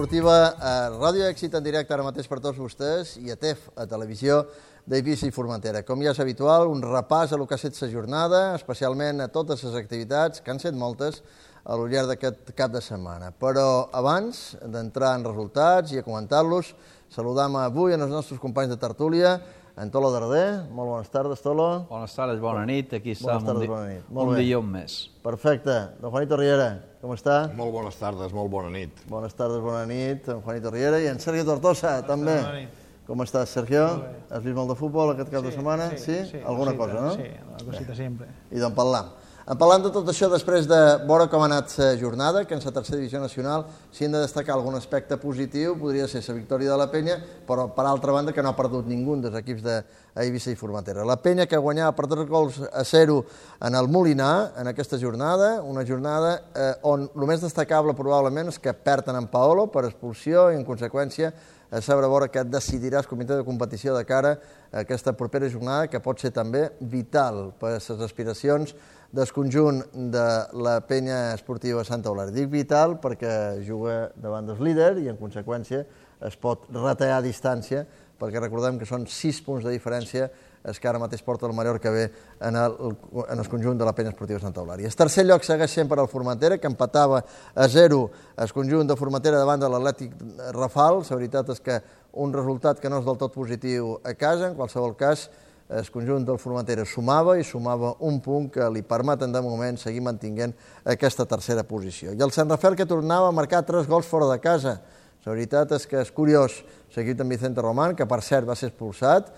esportiva a Ràdio Èxit en directe ara mateix per tots vostès i a TEF, a Televisió d'Eivissa i Formentera. Com ja és habitual, un repàs a lo que ha estat la jornada, especialment a totes les activitats, que han set moltes, a llarg d'aquest cap de setmana. Però abans d'entrar en resultats i a comentar-los, saludam avui els nostres companys de tertúlia, en Tolo Darder. Molt bones tardes, Tolo. Bones tardes, bona nit. Aquí està Bones tardes, bona nit. Molt un dilluns més. Perfecte. Don Juanito Riera, com està? Molt bones tardes, molt bona nit. Bones tardes, bona nit, en Juanito Riera i en Sergio Tortosa, també. Com estàs, Sergio? Has vist molt de futbol aquest cap de setmana? Sí? Alguna cosita, cosa, no? Sí, una cosita sempre. I d'on parlam. En parlant de tot això, després de veure com ha anat la jornada, que en la tercera divisió nacional, si hem de destacar algun aspecte positiu, podria ser la victòria de la Penya, però per altra banda que no ha perdut ningú dels equips d'Eivissa i Formentera. La Penya que guanyava per 3 gols a 0 en el Molinar en aquesta jornada, una jornada eh, on el més destacable probablement és que perden en Paolo per expulsió i en conseqüència a saber veure què decidirà el comitè de competició de cara a aquesta propera jornada, que pot ser també vital per a les aspiracions del conjunt de la penya esportiva Santa Eulària. Dic vital perquè juga davant del líder i, en conseqüència, es pot retallar a distància, perquè recordem que són sis punts de diferència els que ara mateix porta el Mallorca B en el, en el conjunt de la penya esportiva Santa Eulària. El tercer lloc segueix sempre el Formentera, que empatava a 0 el conjunt de Formentera davant de l'Atlètic Rafal. La veritat és que un resultat que no és del tot positiu a casa, en qualsevol cas, el conjunt del Formentera sumava i sumava un punt que li permeten de moment seguir mantinguent aquesta tercera posició. I el Sant Rafael que tornava a marcar tres gols fora de casa. La veritat és que és curiós, seguit amb Vicente Román, que per cert va ser expulsat,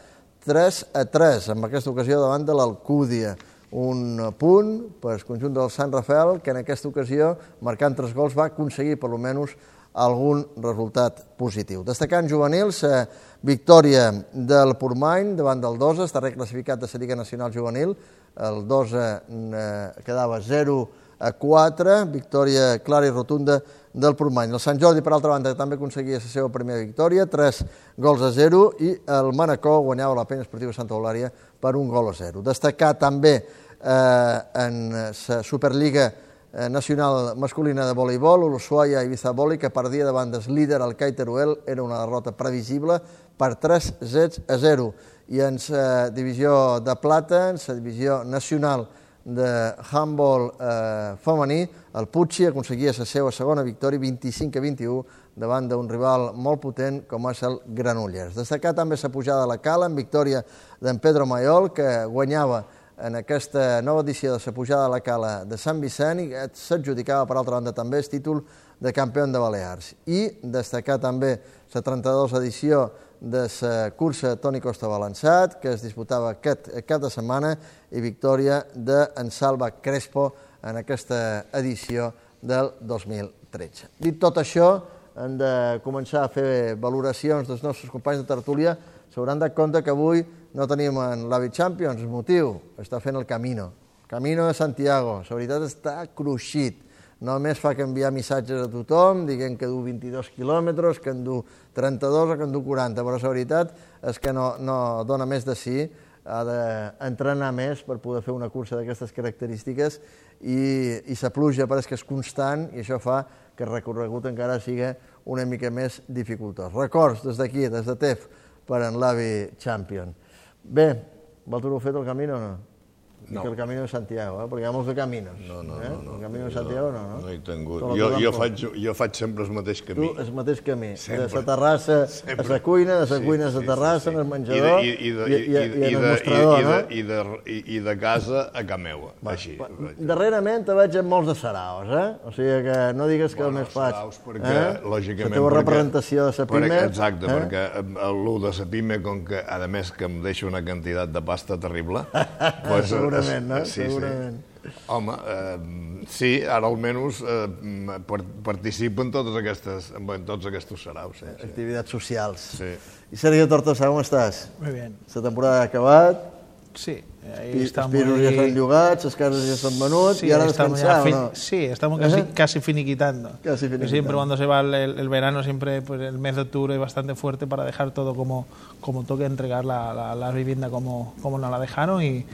3 a 3, en aquesta ocasió davant de l'Alcúdia. Un punt per al conjunt del Sant Rafael, que en aquesta ocasió, marcant tres gols, va aconseguir per almenys algun resultat positiu. Destacant juvenils, eh, victòria del Portmany davant del Dosa, està reclassificat de la Lliga Nacional Juvenil, el Dosa eh, quedava 0 a 4, victòria clara i rotunda del Portmany. El Sant Jordi, per altra banda, també aconseguia la seva primera victòria, 3 gols a 0, i el Manacor guanyava la penya esportiva Santa Eulària per un gol a 0. Destacar també eh, en la Superliga eh, nacional masculina de voleibol, l'Ushuaia Ibiza Voli, que perdia davant del líder, el Kai Teruel, era una derrota previsible per 3 sets a 0. I en la divisió de plata, en la divisió nacional de handball eh, femení, el Puig aconseguia la seva segona victòria, 25 a 21, davant d'un rival molt potent com és el Granollers. Destacar també la pujada de la Cala en victòria d'en Pedro Mayol, que guanyava en aquesta nova edició de la pujada de la Cala de Sant Vicent i s'adjudicava, per altra banda, també el títol de campió de Balears. I destacar també la 32 edició de la cursa Toni Costa Balançat, que es disputava aquest cap de setmana, i victòria d'en Salva Crespo en aquesta edició del 2013. Dit tot això, hem de començar a fer valoracions dels nostres companys de tertúlia. S'hauran de compte que avui no tenim en l'Avi Champions, motiu, està fent el Camino. Camino de Santiago, la veritat està cruixit. Només fa que enviar missatges a tothom, dient que du 22 quilòmetres, que en du 32 o que en du 40, però la veritat és que no, no dona més de sí, ha d'entrenar més per poder fer una cursa d'aquestes característiques i, i la pluja pareix que és constant i això fa que el recorregut encara sigui una mica més dificultós. Records des d'aquí, des de TEF, per en l'Avi Champion. Bé, vosaltres heu fet el camí o no? No. Dic el camí de Santiago, eh? perquè hi ha molts de caminos. No, no, eh? no, no. El camí de Santiago no, no? No he tingut. Jo, que jo, faig, jo faig sempre el mateix Tu, camí. el mateix camí, Sempre. de la terrassa a la cuina, de la cuina a la terrassa, en el menjador I, de, i, i, i, i, en el de, mostrador, i, no? de, i, de, i, i de casa a ca meua, així. Va, Darrerament te veig amb molts de saraos, eh? O sigui que no digues que el més faig. Saraus, perquè, lògicament... La teva representació de la pime... Exacte, eh? perquè eh, el de la pime, com que, a més, que em deixa una quantitat de pasta terrible... pues, eh, Segurament, no? Sí, Segurament. Sí. Home, eh, sí, ara almenys eh, par participo en totes aquestes, en tots aquests saraus. Sí, sí. Activitats socials. Sí. I Sergio Tortosa, com estàs? Muy bien. La temporada ha acabat, Sí, ahí Pi- Els pisos ja ahí. estan llogats, les cases ja s'han venut Sí, i ara estamos ya descansar, fin- ¿o no? Sí, estamos casi, casi finiquitando. Casi finiquitando. Siempre cuando se va el, verano, siempre pues el mes de octubre es bastante fuerte para dejar todo como, como toque, entregar la, la, la vivienda como, como nos la dejaron y,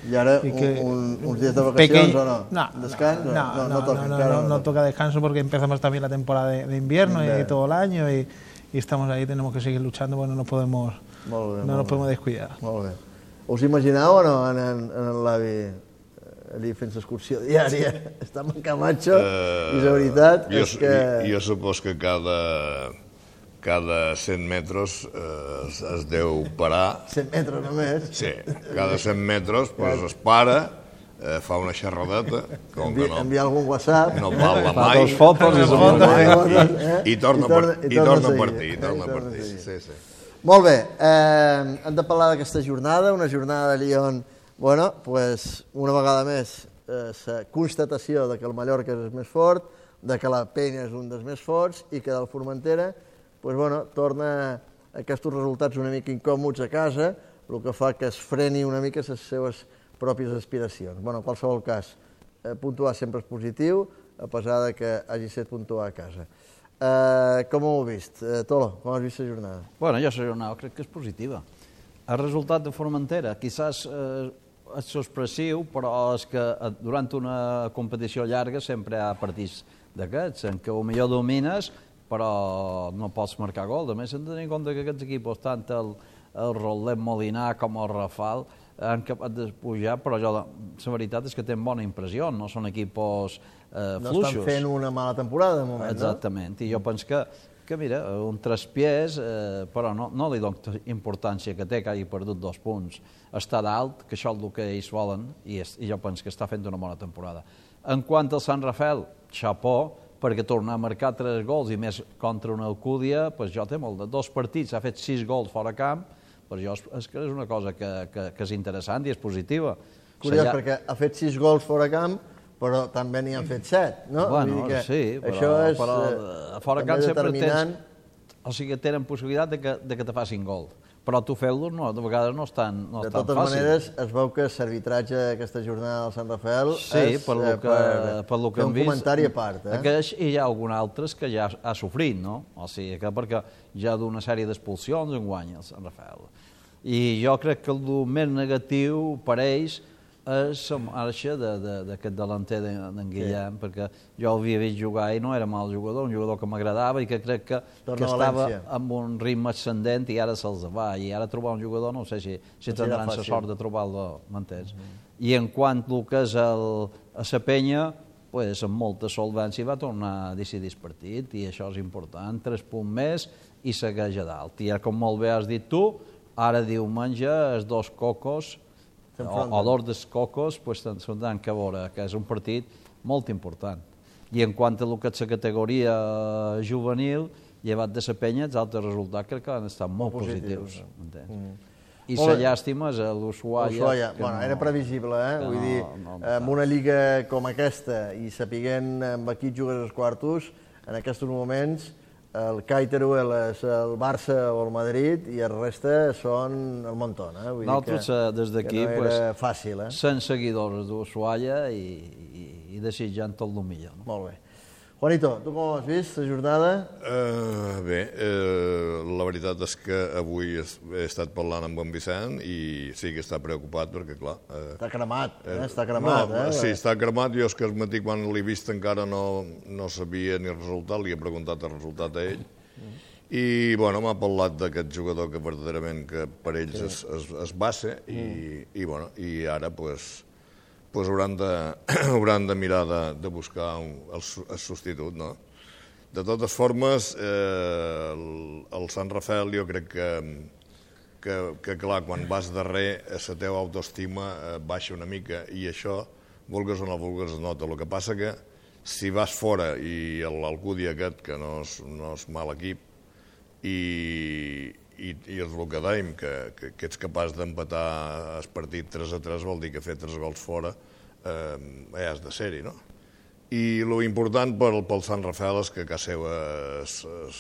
que- un, un, de vacacions o no? No, Descans? no, no, no, toca, no, encara no, no toca descanso porque empezamos también la temporada de, de invierno y todo el año y, y estamos ahí, tenemos que seguir luchando, bueno, no podemos, Molt bé, no molt nos bé. podemos descuidar. Molt bé. Us imagineu o no en, en, en l'avi eh, allí fent l'excursió diària? Està en Camacho Eh, i la veritat jo, és que... Jo, jo supos que cada, cada 100 metres eh, es, es deu parar 100 metres només. Sí, cada 100 metres pues, es para, eh, fa una xerradeta, com que Envi, no, enviar algun WhatsApp. no parla Fa mai, dos fotos i se'n Fotos, va. fotos, eh? i torna, I torna- i i torna torna a partir, i torna eh? a I torna partir. Sí, sí. Molt bé, eh, hem de parlar d'aquesta jornada, una jornada allí on, bueno, pues, una vegada més, eh, la constatació de que el Mallorca és el més fort, de que la Penya és un dels més forts i que del Formentera, pues, bueno, torna aquests resultats una mica incòmodes a casa, el que fa que es freni una mica les seves pròpies aspiracions. Bueno, en qualsevol cas, eh, puntuar sempre és positiu, a pesar de que hagi estat puntuar a casa. Eh, com ho heu vist? Eh, Tolo, com has vist la jornada? Bueno, jo la jornada crec que és positiva. El resultat de Formentera, quizás eh, és sorpressiu, però és que eh, durant una competició llarga sempre hi ha partits d'aquests, en què millor domines, però no pots marcar gol. A més, hem de tenir en compte que aquests equips, tant el, el Rolet Molinar com el Rafal, han capat de pujar, però jo, la, la veritat és que tenen bona impressió, no són equipos eh, No fluixos. estan fent una mala temporada, de moment, Exactament, i jo penso que, que mira, un traspiés, eh, però no, no li dono importància que té que hagi perdut dos punts. Està dalt, que això és el que ells volen, i, és, i jo penso que està fent una bona temporada. En quant al Sant Rafael, xapó, perquè tornar a marcar tres gols i més contra una Alcúdia, pues jo té molt de dos partits, ha fet sis gols fora camp, però jo és, és que és una cosa que, que, que és interessant i és positiva. Curiós, S'allà- perquè ha fet sis gols fora camp, però també n'hi han fet set, no? Bueno, Vull dir que sí, però, això és però eh, a fora camp sempre tens... O sigui, tenen possibilitat de que, de que te facin gol. Però tu feu-los, no, de vegades no és tan, no De és tan totes fàcil. maneres, es veu que l'arbitratge d'aquesta jornada del Sant Rafael Sí, és per lo eh, que, per lo que hem un vist. comentari a part. Eh? Aqueix, I hi ha algun altres que ja ha sofrit, no? O sigui, que perquè ja d'una sèrie d'expulsions en guanya el Sant Rafael. I jo crec que el més negatiu per ells és la marxa de- de- d'aquest delanter de- d'en Guillem, sí. perquè jo el havia vist jugar i no era mal jugador, un jugador que m'agradava i que crec que, Torna que estava amb un ritme ascendent i ara se'ls va. I ara trobar un jugador no sé si, si No serà tindran la sort de trobar-lo, m'entens? I en quant al que és el, a la penya, pues, amb molta solvència va tornar a decidir el partit i això és important, tres punts més i segueix a dalt. I com molt bé has dit tu, ara diumenge els dos cocos, o, o dos dels cocos, pues, s'han que veure que és un partit molt important. I en quant a lo que és la categoria juvenil, llevat de la penya, els altres resultats crec que han estat molt, Molt positius, positius. m'entens? I la llàstima és a l'Ushuaia. Ushuaia, que bueno, no- era previsible, eh? Vull no- dir, no- amb una lliga com aquesta i sapiguent amb qui jugues els quartos, en aquests moments el Caiteruel és el Barça o el Madrid i el reste són el Montón, eh? Vull Nosaltres, dir eh, des que d'aquí, no pues, fàcil, eh? sent seguidors d'Ushuaia i, i, i desitjant tot el millor. No? Molt bé. Juanito, tu com has vist la jornada? Uh, bé, uh, la veritat és que avui es- he estat parlant amb en Vicent i sí que està preocupat perquè, clar... Uh, Està cremat, eh? Està cremat, no, eh? Sí, està cremat. Jo és que al matí quan l'he vist encara no, no sabia ni el resultat, li he preguntat el resultat a ell. I, bueno, m'ha parlat d'aquest jugador que verdaderament que per ells és, és, és base i, i, bueno, i ara, pues, pues hauran, de, hauran de mirar de, de buscar un, el, el substitut, no? De totes formes, eh, el, el Sant Rafael jo crec que, que, que clar, quan vas darrer, eh, la teva autoestima eh, baixa una mica i això, vulgues o no vulgues, es nota. El que passa que si vas fora i l'Alcúdia aquest, que no és, no és mal equip, i, i, i és el que dèiem, que, que, que ets capaç d'empatar el partit 3 a 3 vol dir que fer 3 gols fora eh, ja has de ser-hi, no? I lo important pel, pel Sant Rafael és que a casa seva es, es,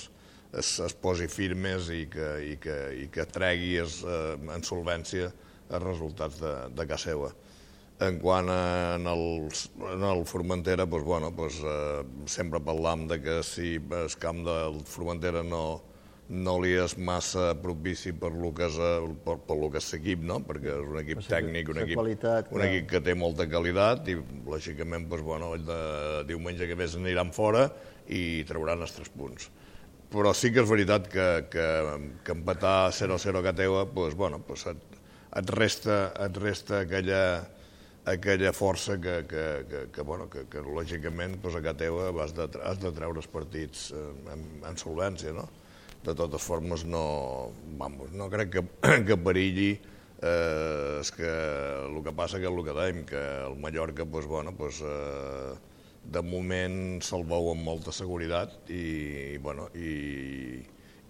es, es posi firmes i que, i que, i que tregui es, eh, en solvència els resultats de, de casa seva. En quant a, en, els, en el Formentera, doncs, bueno, doncs, eh, sempre parlam de que si el camp del Formentera no, no li és massa propici per lo que és, per, per lo que és l'equip, no? perquè és un equip tècnic, un equip, qualitat, un equip que té molta qualitat i, lògicament, doncs, bueno, de diumenge que ve aniran fora i trauran els tres punts. Però sí que és veritat que, que, que empatar 0-0 a Cateua, doncs, bueno, doncs et, et, resta, et resta aquella, aquella força que, que, que, que, bueno, que, que lògicament doncs, a Cateua has de, has de treure els partits amb, amb solvència, no? De totes formes, no, vamos, no crec que, que perilli eh, és que el que passa que és el que dèiem, que el Mallorca, doncs, bueno, doncs, eh, de moment se'l veu amb molta seguretat i, i, bueno, i,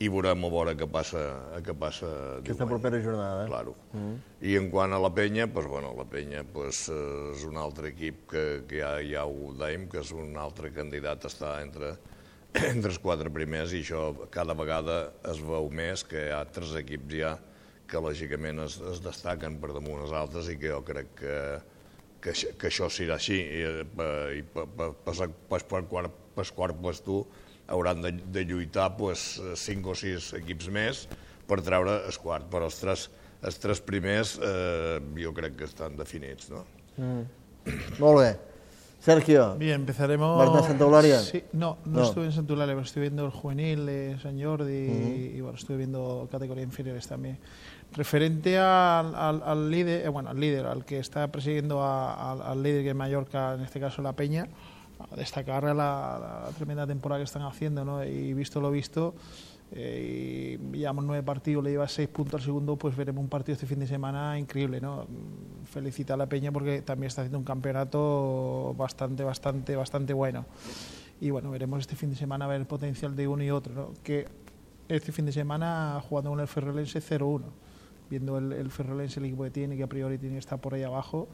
i veurem a veure què passa, què passa Aquesta diumenge. propera jornada. eh? Claro. I en quant a la penya, pues, bueno, la penya pues, és un altre equip que, que ja, ja ho dèiem, que és un altre candidat a estar entre, entre els quatre primers i això cada vegada es veu més que hi ha tres equips ja que lògicament es, es destaquen per damunt els altres i que jo crec que, que, que això serà així i, eh, i per quart, per quart puesto hauran de, de lluitar pues, cinc o sis equips més per treure el quart, però els tres, els tres primers eh, jo crec que estan definits. No? Molt bé. Sergio, Bien, empezaremos. ¿Marta Santa Eulalia? Sí, no, no, No. estuve en Santa Eulalia, pero estuve viendo el juvenil de San Jordi y, y, bueno, estuve viendo categorías inferiores también. Referente al, al, al líder, eh, bueno, al líder, al que está persiguiendo a- al, al líder que es Mallorca, en este caso la Peña, a destacar la, la tremenda temporada que están haciendo, ¿no? Y visto lo visto, eh, llevamos nueve partidos, le lleva seis puntos al segundo, pues veremos un partido este fin de semana increíble, ¿no? Felicita a la Peña porque también está haciendo un campeonato bastante, bastante, bastante bueno. Y bueno, veremos este fin de semana a ver el potencial de uno y otro, ¿no? Que este fin de semana jugando con el Ferrolense 0-1, viendo el, el Ferrolense el equipo que tiene, que a priori tiene que estar por ahí abajo.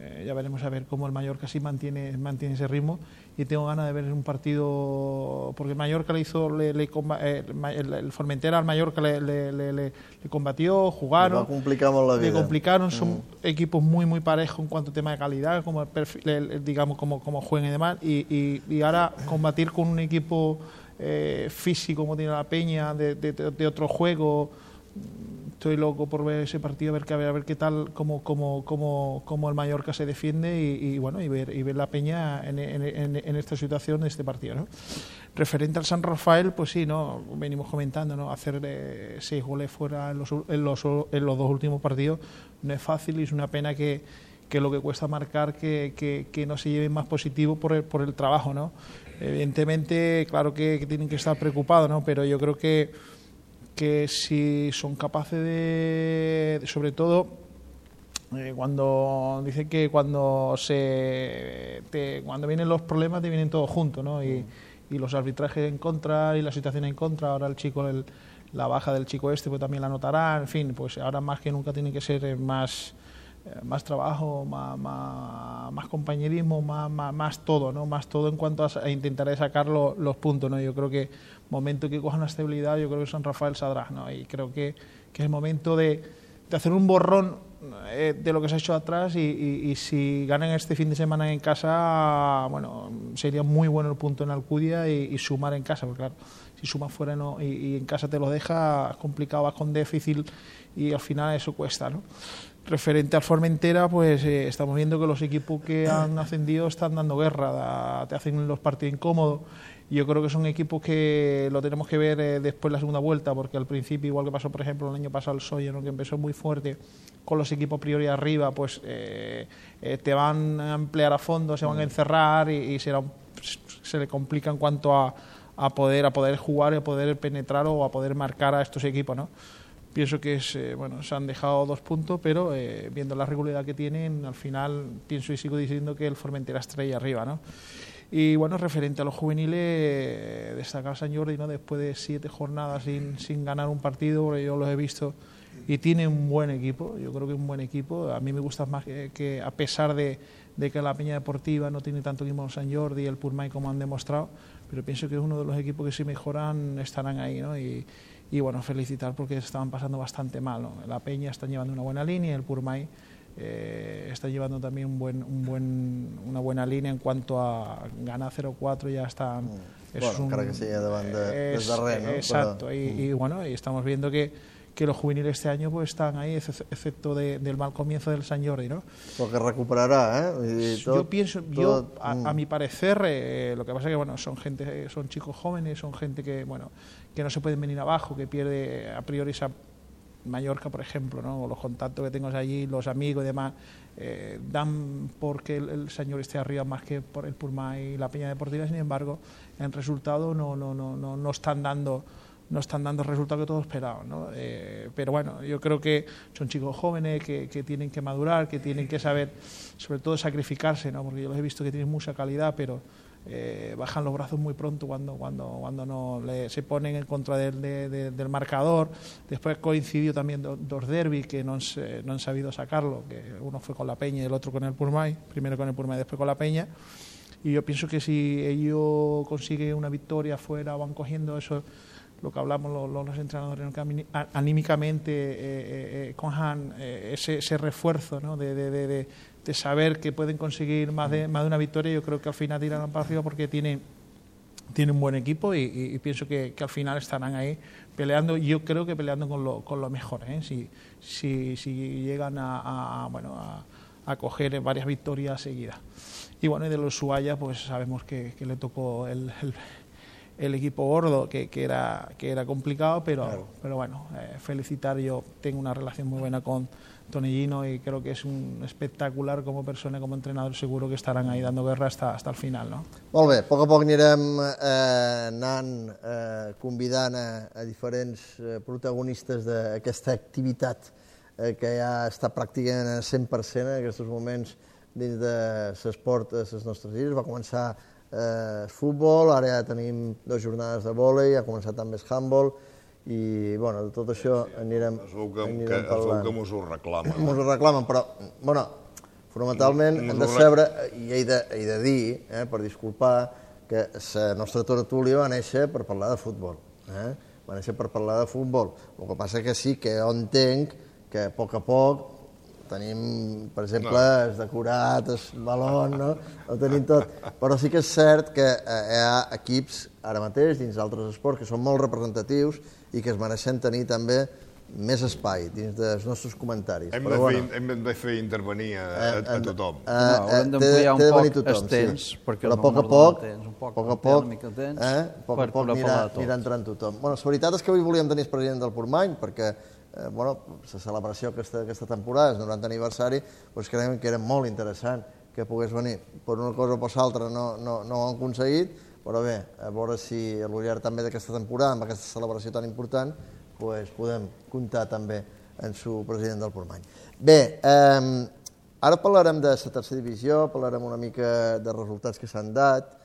Eh, ya veremos a ver cómo el Mallorca sí mantiene, mantiene ese ritmo. Y tengo ganas de ver un partido porque el Mallorca le hizo le, le eh, el, el- Formentera al Mallorca le, le- le- le- le combatió, jugaron complicar molt la le vida. complicaron, son equipos muy muy parejos en cuanto a tema de calidad, como el perfil, el- el- digamos como, como juegan y demás, y, y- y ahora combatir con un equipo eh, físico como tiene la Peña, de, de- de- otro juego, mm, estoy loco por ver ese partido, a ver, a ver, a ver qué tal, cómo, cómo, cómo, cómo el Mallorca se defiende y, y, bueno, y ver, y ver la Peña en, en- en- esta situación, en este partido, ¿no? Referente al San Rafael, pues sí, ¿no? Venimos comentando, ¿no? Hacer eh, seis goles fuera en los, en, los, en los dos últimos partidos no es fácil y es una pena que, que lo que cuesta marcar que, que, que no se lleven más positivo por el, por el trabajo, ¿no? Evidentemente, claro que, que tienen que estar preocupados, ¿no? Pero yo creo que, que si son capaces de, sobre todo, eh, cuando dice que cuando se te- cuando vienen los problemas te vienen todos juntos ¿no? y, y los arbitrajes en contra y la situación en contra ahora el chico el- la baja del chico este pues también la notará en fin pues ahora más que nunca tiene que ser eh, más eh, más trabajo más, más, más compañerismo más, más, todo no más todo en cuanto a, intentar sacar lo- los puntos no yo creo que momento que cojan la estabilidad yo creo que San Rafael saldrá no y creo que, que es el momento de de hacer un borrón eh, de lo que se ha hecho atrás y, y- si ganan este fin de semana en casa, bueno, sería muy bueno el punto en Alcudia y, sumar en casa, porque claro, si sumas fuera no, y, en casa te lo deja complicado, vas con déficit y al final eso cuesta, ¿no? Referente al Formentera, pues eh, estamos viendo que los equipos que han ascendido están dando guerra, te hacen los partidos incómodos. Y Yo creo que son equipos que lo tenemos que ver eh, después de la segunda vuelta, porque al principio, igual que pasó, por ejemplo, el año pasado el Soya, ¿no? que empezó muy fuerte con los equipos priori arriba, pues eh, eh, te van a emplear a fondo, se van a encerrar y, y será se le complica en cuanto a, a poder a poder jugar y a poder penetrar o a poder marcar a estos equipos, ¿no? Pienso que es, eh, bueno, se han dejado dos puntos, pero eh, viendo la regularidad que tienen, al final pienso y sigo diciendo que el Formentera estrella arriba, ¿no? Y bueno, referente a los juveniles, eh, destacar San Jordi, ¿no? Después de siete jornadas sin, sin ganar un partido, porque yo los he visto y tiene un buen equipo, yo creo que un buen equipo. A mí me gusta más que, que a pesar de, de que la Peña Deportiva no tiene tanto equipo San Jordi y el Purmay como han demostrado, pero pienso que es uno de los equipos que si mejoran estarán ahí, ¿no? Y, y bueno, felicitar porque estaban pasando bastante mal. ¿no? La Peña está llevando una buena línea, el Purmay eh, está llevando también un buen, un buen, una buena línea en cuanto a ganar 0-4 ya están... Mm. bueno, encara que sigui davant de, es, des darrer, no? Exacto, Però, y, y bueno, y estamos viendo que, que los juveniles este año pues están ahí, ex- excepto de- del mal comienzo del San Jordi, ¿no? Però que recuperarà, eh? Dir, tot, yo pienso, yo tot, a, mm. a mi parecer, eh, lo que pasa que bueno, son gente, son chicos jóvenes, son gente que bueno, que no se pueden venir abajo, que pierde a priori esa Mallorca, por ejemplo, ¿no? los contactos que tengo allí, los amigos y demás, eh, dan porque el, el señor esté arriba más que por el Purma y la Peña Deportiva, sin embargo, en resultado no, no, no, no, no están dando no están dando el resultado que todos esperaban. ¿no? Eh, pero bueno, yo creo que son chicos jóvenes que, que tienen que madurar, que tienen que saber, sobre todo, sacrificarse, ¿no? porque yo los he visto que tienen mucha calidad, pero eh, bajan los brazos muy pronto cuando, cuando, cuando no le- se ponen en contra del, de- de- del marcador. Después coincidió también do- dos derbis que no han, no han sabido sacarlo, que uno fue con la Peña y el otro con el Purmay, primero con el Purmay después con la Peña. Y yo pienso que si ellos consiguen una victoria afuera, van cogiendo eso, lo que hablamos los, los- entrenadores, anímicamente eh, eh, eh, eh, ese, refuerzo ¿no? de- de- saber que pueden conseguir más de, más de una victoria, yo creo que al final tiran para arriba porque tienen, tienen un buen equipo y, pienso que, al final estarán ahí peleando, yo creo que peleando con lo, con lo mejor, ¿eh? si, si, si llegan a, bueno, a, coger varias victorias seguidas. Y bueno, y de los Suaya, pues sabemos que, le tocó el, el equipo gordo, que, que, era, que era complicado, pero, pero bueno, eh, felicitar, yo tengo una relación muy buena con Tonellino y creo que es un espectacular como persona, como entrenador, seguro que estarán ahí dando guerra hasta, hasta el final, ¿no? Molt bé, a poc a poc anirem eh, anant eh, convidant a, a diferents eh, protagonistes d'aquesta activitat eh, que ja està pràcticament a 100% en aquests moments dins de l'esport a les nostres illes. Va començar eh, futbol, ara ja tenim dues jornades de vòlei, ha començat també el handball, i bueno, de tot això anirem, Es veu que, que, anirem es veu parlant. que mos ho reclama. Ens ho reclamen, però, bueno, fonamentalment hem de saber, i he de, he de dir, eh, per disculpar, que la nostra tertúlia va néixer per parlar de futbol. Eh? Va néixer per parlar de futbol. El que passa que sí que jo entenc que a poc a poc tenim, per exemple, no. el decorat, el balon, no? Ho tenim tot. Però sí que és cert que eh, hi ha equips ara mateix dins d'altres esports que són molt representatius i que es mereixen tenir també més espai dins dels nostres comentaris. Hem de, Però, fer, bueno, hem de fer intervenir a, a, a tothom. Eh, No, haurem eh, d'ampliar té- un té de poc tothom, els temps, sí. perquè Però poc a de poc, temps, un poc, poc a poc, mica temps eh, poc a poc anirà, de anirà entrant tothom. Bueno, la veritat és que avui volíem tenir el president del Portmany, perquè eh, bueno, la celebració aquesta, aquesta temporada, el 90 aniversari, doncs creiem que era molt interessant que pogués venir. Per una cosa o per l'altra no, no, no ho han aconseguit, però bé, a veure si a l'ullar també d'aquesta temporada, amb aquesta celebració tan important, pues, podem comptar també en su president del Portmany. Bé, eh, ara parlarem de la tercera divisió, parlarem una mica de resultats que s'han dat,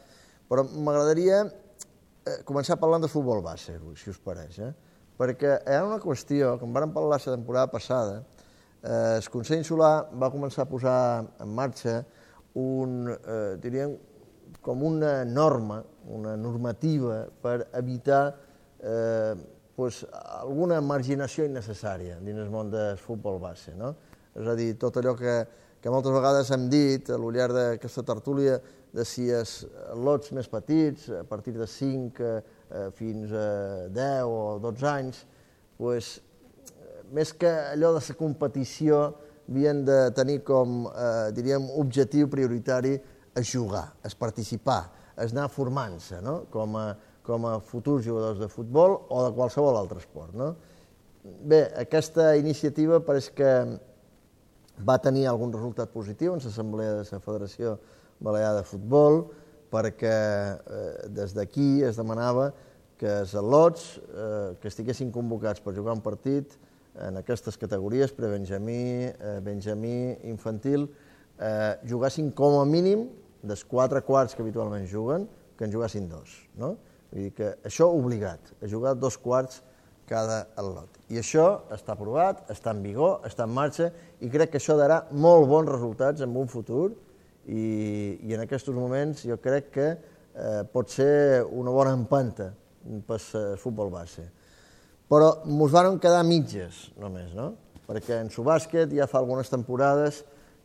però m'agradaria eh, començar parlant de futbol base, si us pareix, eh? Perquè ha una qüestió, com vam parlar la temporada passada, eh, el Consell Insular va començar a posar en marxa un, eh, diríem, com una norma, una normativa per evitar eh, pues, alguna marginació innecessària dins el món del futbol base. No? És a dir, tot allò que, que moltes vegades hem dit a l'ullar d'aquesta tertúlia de si els lots més petits, a partir de 5 eh, fins a 10 o 12 anys, pues, més que allò de la competició, havien de tenir com, eh, diríem, objectiu prioritari a jugar, a participar, a anar formant-se, no? com, a, com a futurs jugadors de futbol o de qualsevol altre esport. No? Bé, aquesta iniciativa pareix que va tenir algun resultat positiu en l'assemblea de la Federació Balear de Futbol, perquè eh, des d'aquí es demanava que els al·lots eh, que estiguessin convocats per jugar un partit en aquestes categories, prebenjamí, eh, benjamí, infantil, eh, jugassin com a mínim dels quatre quarts que habitualment juguen, que en jugassin dos. No? Vull dir que això obligat, a jugar dos quarts cada al·lot. I això està aprovat, està en vigor, està en marxa i crec que això darà molt bons resultats en un futur i, i en aquests moments jo crec que eh, pot ser una bona empanta per al futbol base. Però mos van quedar mitges, només, no? Perquè en Subàsquet ja fa algunes temporades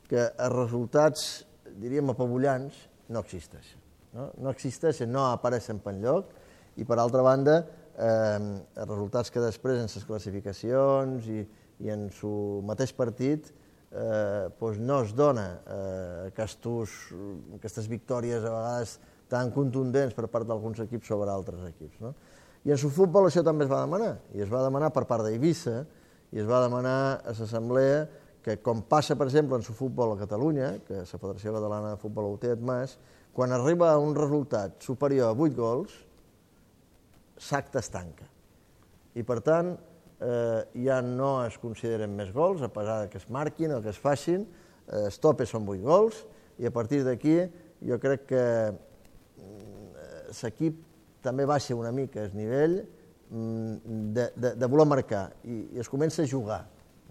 que els resultats, diríem, apabullants, no existeixen. No, no existeixen, no apareixen per enlloc, i per altra banda, eh, els resultats que després en les classificacions i, i en su mateix partit eh, doncs no es dona eh, aquestos, aquestes victòries a vegades tan contundents per part d'alguns equips sobre altres equips. No? I en futbol això també es va demanar, i es va demanar per part d'Eivissa, i es va demanar a l'Assemblea que, com passa, per exemple, en futbol a Catalunya, que la Federació Catalana de Futbol ho té admès, quan arriba a un resultat superior a 8 gols, l'acte es tanca. I, per tant, eh, ja no es consideren més gols, a pesar que es marquin o que es facin, eh, els topes són 8 gols, i a partir d'aquí jo crec que mm, l'equip també baixa una mica el nivell mm, de, de, de voler marcar i, i es comença a jugar,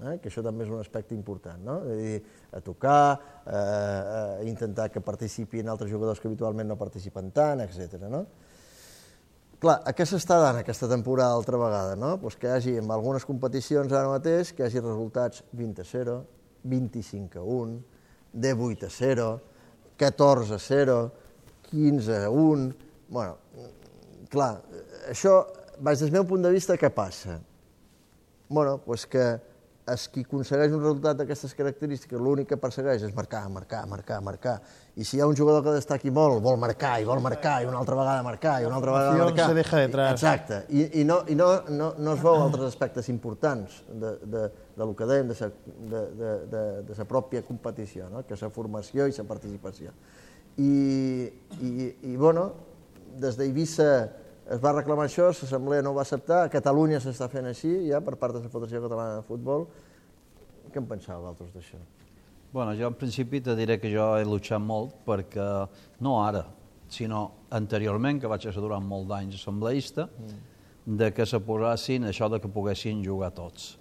eh? que això també és un aspecte important, no? És dir, a tocar, eh, a intentar que participin altres jugadors que habitualment no participen tant, etc. no? Clar, a què s'està dant aquesta temporada altra vegada, no? Pues que hi hagi en algunes competicions ara mateix que hi hagi resultats 20 a 0, 25 a 1, 18 a 0, 14 a 0, 15 a 1... Bueno, clar, això, des del meu punt de vista, què passa? Bueno, pues que és qui aconsegueix un resultat d'aquestes característiques, l'únic que persegueix és marcar, marcar, marcar, marcar. I si hi ha un jugador que destaqui molt, vol marcar, i vol marcar, i una altra vegada marcar, i una altra vegada marcar... se deja detrás. Exacte. I, i, no, i no, no, no es veu altres aspectes importants de, de, de lo que dèiem, de sa, de, de, de, de sa pròpia competició, no? que és la formació i la participació. I, i, i bueno, des d'Eivissa es va reclamar això, l'Assemblea no ho va acceptar, a Catalunya s'està fent així, ja, per part de la Federació Catalana de Futbol. Què en pensàveu vosaltres d'això? Bueno, jo en principi te diré que jo he luchat molt perquè, no ara, sinó anteriorment, que vaig ser durant molt d'anys assembleista, mm. de que se posassin això de que poguessin jugar tots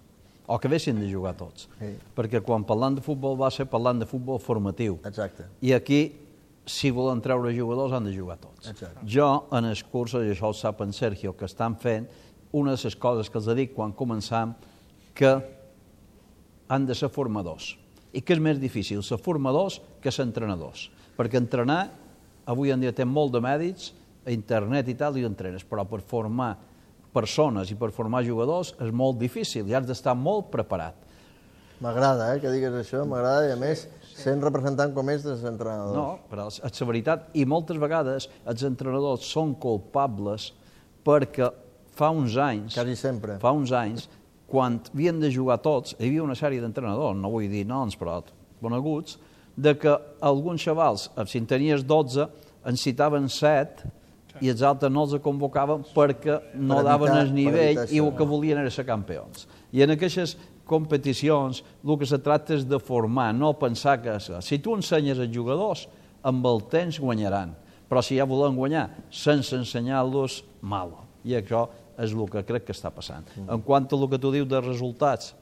o que haguessin de jugar tots. Sí. Perquè quan parlant de futbol va ser parlant de futbol formatiu. Exacte. I aquí si volen treure jugadors han de jugar tots. Exacte. Jo, en els cursos, i això ho sap en Sergio, que estan fent, una de les coses que els dic quan començam, que han de ser formadors. I que és més difícil ser formadors que ser entrenadors. Perquè entrenar, avui en dia té molt de mèdits, a internet i tal, i entrenes, però per formar persones i per formar jugadors és molt difícil i has d'estar molt preparat. M'agrada, eh, que digues això, m'agrada, i a més, sent representant com és dels entrenadors. No, però és, la veritat. I moltes vegades els entrenadors són culpables perquè fa uns anys... Quasi sempre. Fa uns anys, quan havien de jugar tots, hi havia una sèrie d'entrenadors, no vull dir noms, però coneguts, de que alguns xavals, si en tenies 12, en citaven 7 i els altres no els convocaven perquè no Per evitar- daven el nivell evitar i el que volien era ser campions. I en aquestes competicions el que se tracta és de formar, no pensar que... Si tu ensenyes als jugadors, amb el temps guanyaran. Però si ja volen guanyar sense ensenyar-los, mal. I això és el que crec que està passant. En quant a el que tu dius de resultats,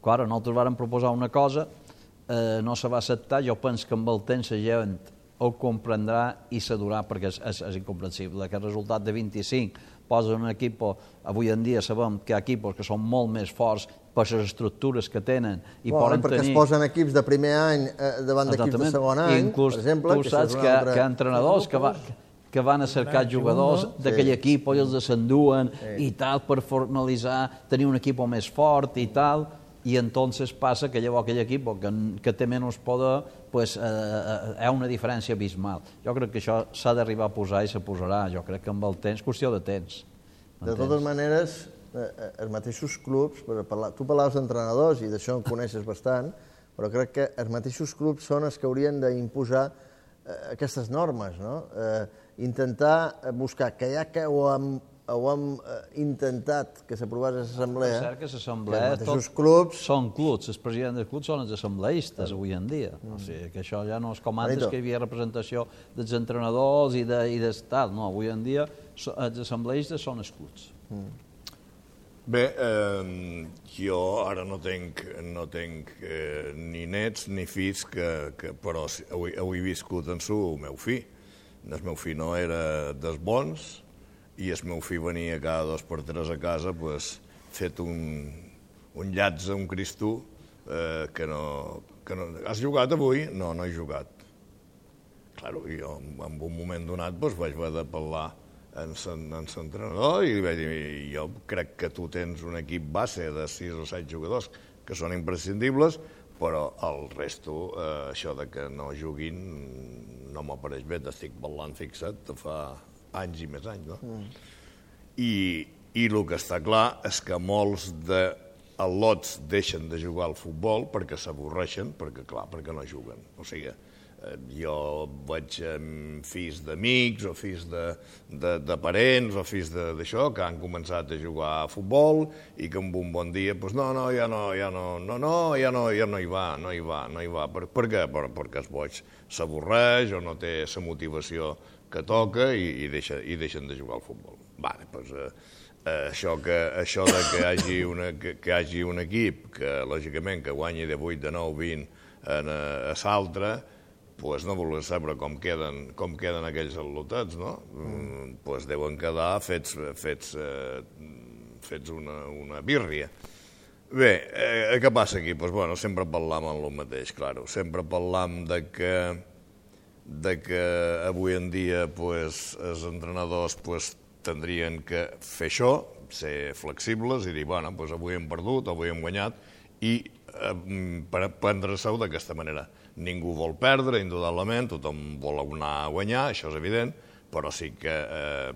clar, nosaltres vàrem proposar una cosa, eh, no se va acceptar, jo penso que amb el temps la gent ho comprendrà i s'adurà perquè és, és, és incomprensible. Aquest resultat de 25 posa un equip, avui en dia sabem que hi ha equipos que són molt més forts per les estructures que tenen i Bueno, poden perquè tenir... es posen equips de primer any eh, davant d'equips de segon any, inclús, per exemple. tu que saps que, altra- que entrenadors que, va, que van a cercar jugadors d'aquell Sí. equip i els s'enduen i tal per formalitzar, tenir un equip més fort i tal, i entonces passa que llavors aquell equip que, que té menys poder pues, eh, eh, hi ha una diferència abismal. Jo crec que això s'ha d'arribar a posar i se posarà, jo crec que amb el temps, qüestió de temps. De totes maneres, eh, eh, els mateixos clubs, per parlar, tu parlaves d'entrenadors i d'això en coneixes bastant, però crec que els mateixos clubs són els que haurien d'imposar eh, aquestes normes, no? Eh, intentar buscar, que ja que ho ho hem eh, intentat que s'aprovés a l'assemblea, És cert que l'assemblea... els mateixos clubs Són clubs, els presidents dels clubs són els assembleistes avui en dia. O sigui, que això ja no és com antes que hi havia representació dels entrenadors i de, i de tal. No, avui en dia els assembleistes són els clubs. Bé, eh, jo ara no tenc, no tenc eh, ni nets ni fills, que, que, però avui, avui he viscut en su el meu fill. El meu fill no era dels bons i el meu fill venia cada dos per tres a casa pues, fet un, un llatze, un cristú, eh, que, no, que no... Has jugat avui? No, no he jugat. Claro, jo en un moment donat pues, vaig haver de parlar en l'entrenador i li vaig dir jo crec que tu tens un equip base de 6 o 7 jugadors que són imprescindibles, però el resto, eh, això de que no juguin, no m'apareix bé, t'estic parlant fixat de fa anys i més anys, no? Mm. I, I el que està clar és que molts de al·lots deixen de jugar al futbol perquè s'avorreixen, perquè, clar, perquè no juguen. O sigui, eh, jo veig amb fills d'amics o fills de, de, de parents o fills d'això que han començat a jugar a futbol i que en un bon dia, doncs no, no, ja no, ja no, no, no, ja no, ja no hi va, no hi va, no hi va. Per, per què? Per, perquè es boig s'avorreix o no té la motivació que toca i, i, deixa, i deixen de jugar al futbol. Vale, doncs, eh, eh, això, que, això de que hagi una, que, que hagi un equip que, lògicament, que guanyi de 8, de 9, 20 en, a, a l'altre, pues no voler saber com queden, com queden aquells al·lotats, no? Mm. Pues deuen quedar fets, fets, eh, fets una, una bírria. Bé, eh, què passa aquí? Pues, bueno, sempre parlam en el mateix, claro. Sempre parlam de que de que avui en dia pues, els entrenadors pues, tindrien que fer això, ser flexibles i dir, bueno, pues, avui hem perdut, avui hem guanyat, i eh, per prendre-se-ho d'aquesta manera. Ningú vol perdre, indudablement, tothom vol anar a guanyar, això és evident, però sí que eh,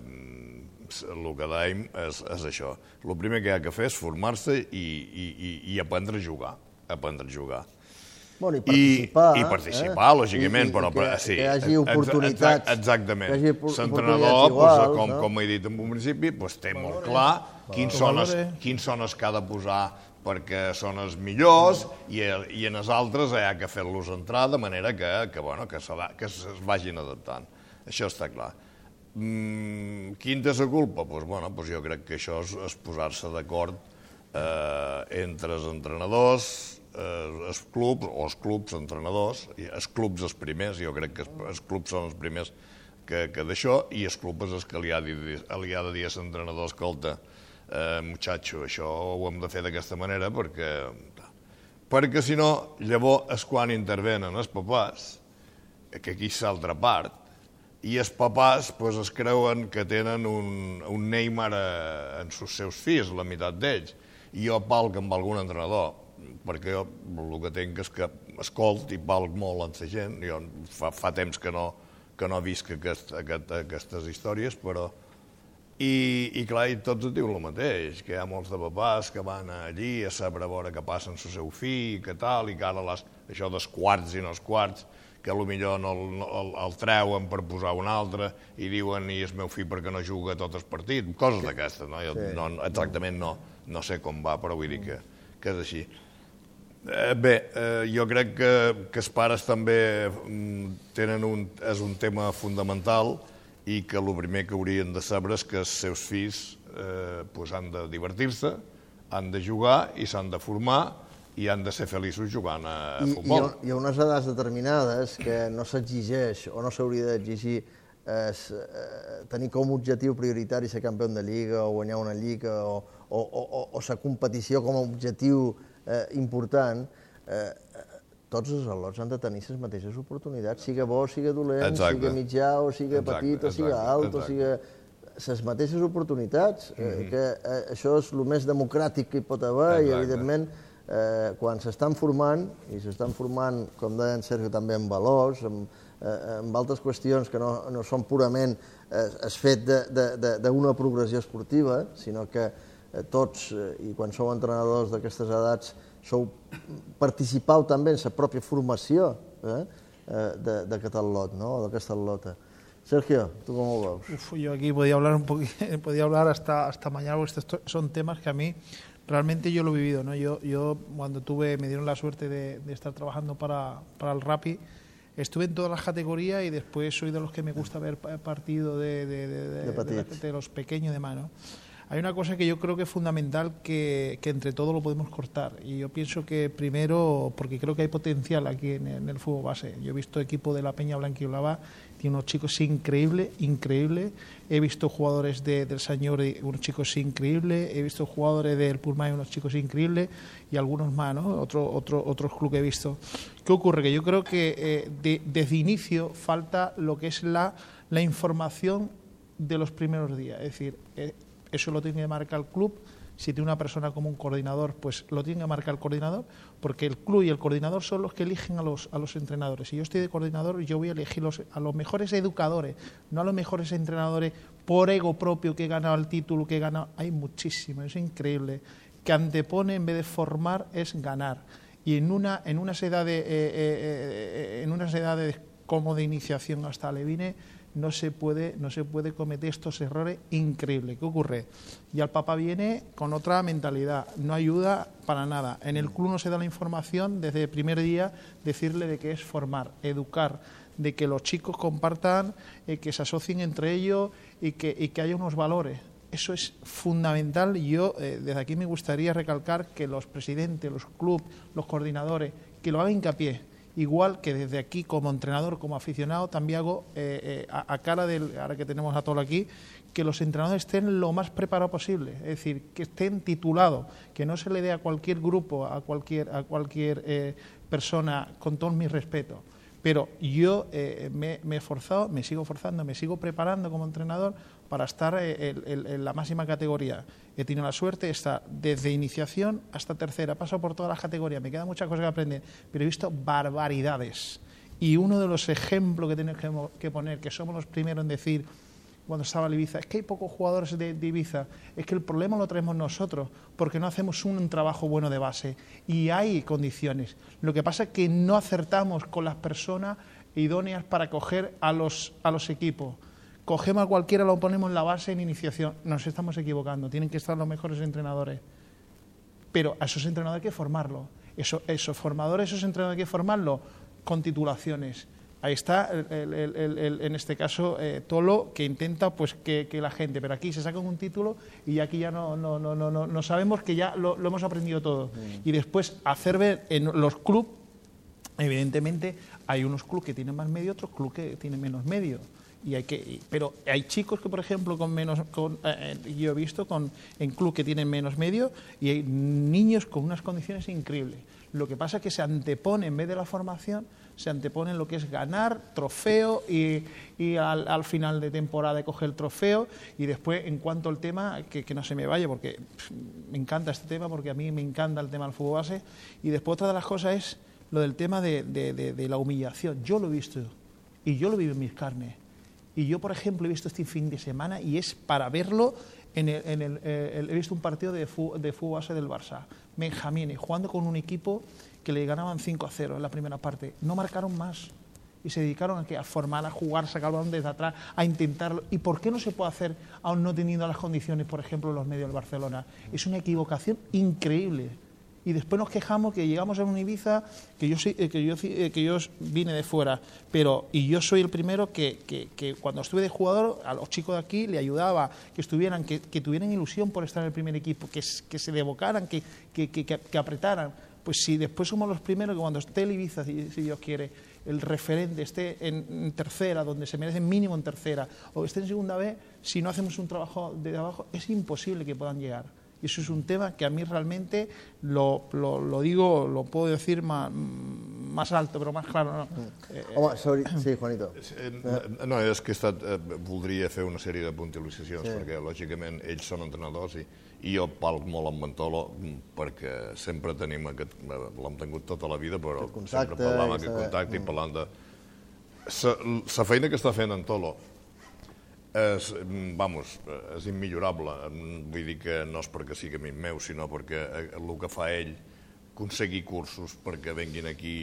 el que dèiem és, és això. El primer que hi ha que fer és formar-se i, i, i, i aprendre a jugar, aprendre a jugar. Bueno, i participar. I, i participar, eh? lògicament, I, i però, que, sí. Que hi hagi oportunitats. Exactament. L'entrenador, pues, com, no? com he dit en un principi, pues, té molt clar quins són, els, quins són els que ha de posar perquè són els millors i, i en els altres hi ha que fer-los entrar de manera que, que, bueno, que, se, que es vagin adaptant. Això està clar. Mm, quin té la culpa? Pues, bueno, pues jo crec que això és, és posar-se d'acord eh, entre els entrenadors, eh, els clubs, o els clubs entrenadors, i els clubs els primers, jo crec que els clubs són els primers que, que d'això, i els clubs és els que li ha, de, li ha de dir a l'entrenador, escolta, eh, muchacho, això ho hem de fer d'aquesta manera perquè... Perquè si no, llavors és quan intervenen els papàs, que aquí és l'altra part, i els papàs pues, es creuen que tenen un, un Neymar a, eh, en els seus fills, la meitat d'ells, i jo palc amb algun entrenador perquè jo el que tinc és que escolt i valc molt amb la gent, jo fa, fa temps que no, que no visc aquest, aquest, aquestes històries, però... I, I clar, i tots diuen el mateix, que hi ha molts de papàs que van allí a saber a veure què passa amb el seu fill, que tal, i que ara les, això dels quarts i no els quarts, que millor no, no el, el treuen per posar un altre i diuen i és meu fill perquè no juga tots els partits, coses d'aquestes, no? Jo sí. no, exactament no, no sé com va, però vull dir que, que és així. Eh, bé, eh, jo crec que, que els pares també mm, tenen un, és un tema fundamental i que el primer que haurien de saber és que els seus fills eh, pues han de divertir-se, han de jugar i s'han de formar i han de ser feliços jugant a I, futbol. Hi ha, hi ha unes edats determinades que no s'exigeix o no s'hauria d'exigir és, eh, tenir com a objectiu prioritari ser campió de Lliga o guanyar una Lliga o, o, o, o sa competició com a objectiu eh, important, eh, tots els al·lots han de tenir les mateixes oportunitats, siga bo, siga dolent, exacte. siga mitjà o siga exacte, petit o siga alt exacte. o siga les mateixes oportunitats, eh, mm -hmm. que eh, això és el més democràtic que hi pot haver exacte. i, evidentment, eh, quan s'estan formant, i s'estan formant, com deia en Sergio, també en valors, amb, eh, amb altres qüestions que no, no són purament eh, es fet d'una progressió esportiva, sinó que Eh, tots, eh, i quan sou entrenadors d'aquestes edats, sou participau també en la pròpia formació eh, eh d'aquest atlot, no? d'aquesta atlota. Sergio, ¿tú cómo lo ves? Uf, yo aquí podía hablar un poquito, podía hablar hasta, hasta mañana, porque estos son temas que a mí realmente yo lo he vivido, ¿no? Yo, yo cuando tuve, me dieron la suerte de, de estar trabajando para, para el Rappi, estuve en todas las categorías y después soy de los que me gusta ver partido de, de, de, de, de los pequeños de mano hay una cosa que yo creo que es fundamental que, entre todos lo podemos cortar. Y yo pienso que primero, porque creo que hay potencial aquí en, el fútbol base. Yo he visto equipo de la Peña Blanquiolava, tiene unos chicos increíbles, increíbles. He visto jugadores de, del Señor, unos chicos increíbles. He visto jugadores del Purmay, unos chicos increíbles. Y algunos más, ¿no? Otro, otro, otros clubes que he visto. ¿Qué ocurre? Que yo creo que eh, de, desde inicio falta lo que es la, la información de los primeros días. Es decir, eh, eso lo tiene que marcar el club si tiene una persona como un coordinador, pues lo tiene que marcar el coordinador, porque el club y el coordinador son los que eligen a los, a los entrenadores. Si yo estoy de coordinador, yo voy a elegir a los mejores educadores, no a los mejores entrenadores por ego propio que he ganado el título, que he ganado. Hay muchísimo, es increíble. Que antepone en vez de formar es ganar. Y en una, en eh, eh, eh, en unas edades como de iniciación hasta Levine, no se puede, no se puede cometer estos errores increíbles. ¿Qué ocurre? Y el papá viene con otra mentalidad, no ayuda para nada. En el club no se da la información desde el primer día, decirle de qué es formar, educar, de que los chicos compartan, eh, que se asocien entre ellos y que, y que haya unos valores. Eso es fundamental yo eh, desde aquí me gustaría recalcar que los presidentes, los clubes, los coordinadores, que lo hagan hincapié igual que desde aquí como entrenador, como aficionado, también hago eh, eh, a, cara del, ahora que tenemos a todo aquí, que los entrenadores estén lo más preparados posible, es decir, que estén titulados, que no se le dé a cualquier grupo, a cualquier, a cualquier eh, persona, con todo mi respeto. Pero yo me, me, he forzado, me sigo forzando, me sigo preparando como entrenador para estar en, la máxima categoría. He tenido la suerte estar desde iniciación hasta tercera, he pasado por todas las categorías, me quedan muchas cosas que aprender, pero he visto barbaridades. Y uno de los ejemplos que tenemos que poner, que somos los primeros en decir cuando estaba el Ibiza, es que hay pocos jugadores de, Ibiza, es que el problema lo traemos nosotros, porque no hacemos un trabajo bueno de base y hay condiciones. Lo que pasa es que no acertamos con las personas idóneas para coger a los, a los equipos cogemos a cualquiera, lo ponemos en la base en iniciación. Nos estamos equivocando, tienen que estar los mejores entrenadores. Pero a esos entrenadores hay que formarlo. Eso, esos formadores, esos entrenadores hay que formarlo con titulaciones. Ahí está, en este caso, eh, Tolo, que intenta pues que, la gente, pero aquí se saca un título y aquí ya no, no, no, no, no sabemos que ya lo, hemos aprendido todo. Mm. Y después hacer ver en los clubes, evidentemente, hay unos clubes que tienen más medio, otros clubes que tienen menos medio y hay que pero hay chicos que por ejemplo con menos con, eh, eh, yo he visto con en club que tienen menos medio y hay niños con unas condiciones increíbles lo que pasa es que se antepone en vez de la formación se antepone lo que es ganar trofeo y, y al, final de temporada coger el trofeo. Y después en cuanto al tema que, que no se me vaya porque me encanta este tema porque a mí me encanta el tema del fútbol base. Y después otra de las cosas es lo del tema de, de, de la humillación. Yo lo he visto y yo lo vivo en mis carnes. Y yo, por ejemplo, he visto este fin de semana y es para verlo. En el, eh, he visto un partido de, de fútbol base del Barça, Benjamín, jugando con un equipo que le ganaban 5 a 0 en la primera parte. No marcaron más y se dedicaron a, que, a formar, a jugar, sacar balón desde atrás, a intentarlo. ¿Y por qué no se puede hacer aún no teniendo las condiciones, por ejemplo, los medios del Barcelona? Es una equivocación increíble y después nos quejamos que llegamos a un Ibiza, que yo, eh, que yo, eh, que yo vine de fuera, pero y yo soy el primero que, que, cuando estuve de jugador, a los chicos de aquí le ayudaba, que estuvieran, que, tuvieran ilusión por estar en el primer equipo, que, que se devocaran, que, que, apretaran. Pues si después somos los primeros que cuando esté el Ibiza, si, Dios quiere, el referente esté en, tercera, donde se merece mínimo en tercera, o esté en segunda vez, si no hacemos un trabajo de abajo, es imposible que puedan llegar. Y eso es un tema que a mí realmente lo, lo, lo digo, lo puedo decir más, más alto, però més clar. No? Eh, Home, sorry. sí, Juanito. Eh, no, és que he estat, eh, voldria fer una sèrie de puntualitzacions, sí. perquè lògicament ells són entrenadors i, i jo palc molt amb Mantolo perquè sempre tenim aquest, l'hem tingut tota la vida, però sempre parlant d'aquest contacte i mm. parlant de... La feina que està fent Antolo és, vamos, és immillorable. Vull dir que no és perquè sigui amic meu, sinó perquè eh, el que fa ell, aconseguir cursos perquè venguin aquí,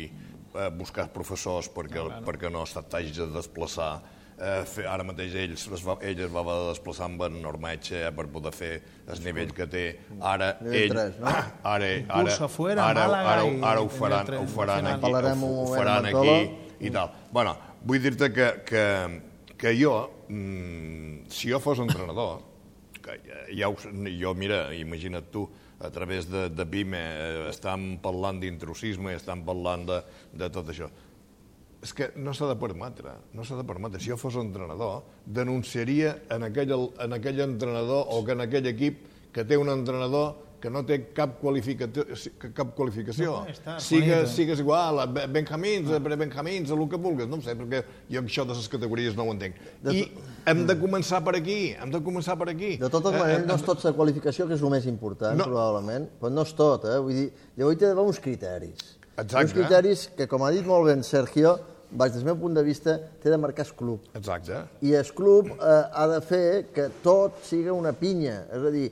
a eh, buscar professors perquè, no, no. perquè no t'hagis de desplaçar, eh, fer, ara mateix ell es va, ell es va de desplaçar amb en Normetge eh, per poder fer el nivell que té. Ara ell... 3, no? Ara, ara, fuera, ara, ara, ara, ara ho faran, ho faran aquí, ho faran aquí i tal. Bueno, vull dir-te que, que, que jo mm, si jo fos entrenador, que ja ho, jo, mira, imagina't tu, a través de, de BIME, eh, estan parlant d'intrusisme, estan parlant de, de tot això. És que no s'ha de permetre, no s'ha de permetre. Si jo fos entrenador, denunciaria en aquell, en aquell entrenador o que en aquell equip que té un entrenador que no té cap qualificació, cap qualificació. No, està sigues, bonito. sigues igual, a Be- Benjamins, a Benjamins, a el que vulguis, no ho sé, perquè jo això de les categories no ho entenc. I hem de començar per aquí, hem de començar per aquí. De totes Eh, maneres, eh, no és tot la qualificació, que és el més important, No. no. probablement, però no és tot, eh? Vull dir, llavors hi ha d'haver uns criteris. Exacte. Uns criteris que, com ha dit molt ben Sergio, vaig des del meu punt de vista, té de marcar el club. Exacte. I el club eh, ha de fer que tot siga una pinya. És a dir,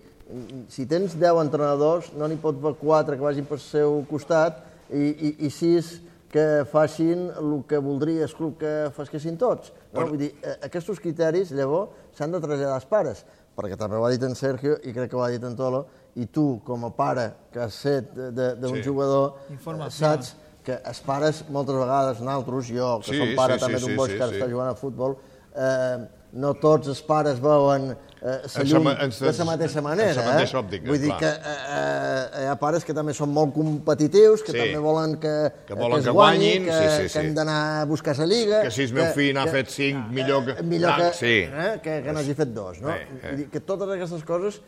si tens 10 entrenadors, no n'hi pot haver 4 que vagin pel seu costat i, i, i 6 que facin el que voldria el club que fesquessin tots. No? Però- Vull dir, eh, aquests criteris, llavors, s'han de traslladar als pares, perquè també ho ha dit en Sergio i crec que ho ha dit en Tolo, i tu, com a pare que has set d'un Sí. jugador, Informació. saps que els pares, moltes vegades, nosaltres, jo, que Sí, som pare sí, també sí, d'un sí, boig sí, que ara sí. està jugant a futbol, eh, no tots els pares veuen eh, la En sa llum en sa- de la mateixa manera. en sa mateixa eh? òptica, Vull dir clar. que eh, eh, hi ha pares que també són molt competitius, que Sí. també volen que, Que volen es que guanyi, guanyin, que, sí, sí, que sí. hem d'anar a buscar la lliga... Que si el meu fill n'ha fet cinc, millor que... eh, millor Ah, que, sí. eh, que, que n'hagi fet dos. No? Eh, eh. Vull dir que totes aquestes coses,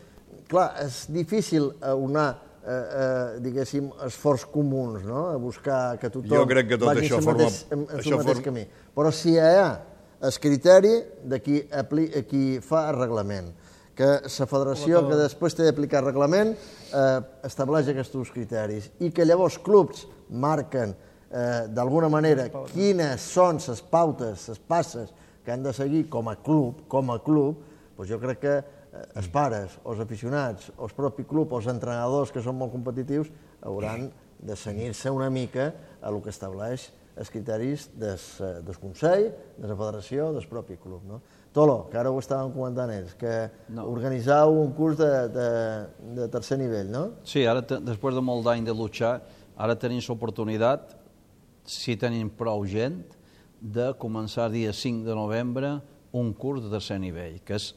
clar, és difícil unar eh, eh, diguéssim, esforç comuns, no? a buscar que tothom Jo crec que tot vagi això en el forma- mateix, en, en això el mateix forma- camí. Però si hi ha el criteri de qui, apli, qui fa el reglament, que la federació que després té d'aplicar el reglament eh, estableix aquests criteris i que llavors clubs marquen eh, d'alguna manera quines són les pautes, les passes que han de seguir com a club, com a club, doncs jo crec que eh, els pares, els aficionats, o el propi club, o els entrenadors que són molt competitius, hauran de cenyir-se una mica a el que estableix els criteris des, eh, del Consell, de la Federació, del propi club. No? Tolo, que ara ho estàvem comentant ells, que no. Organitzau un curs de, de, de tercer nivell, no? Sí, ara, després de molt d'any de luchar, ara tenim l'oportunitat, si tenim prou gent, de començar dia 5 de novembre un curs de tercer nivell, que és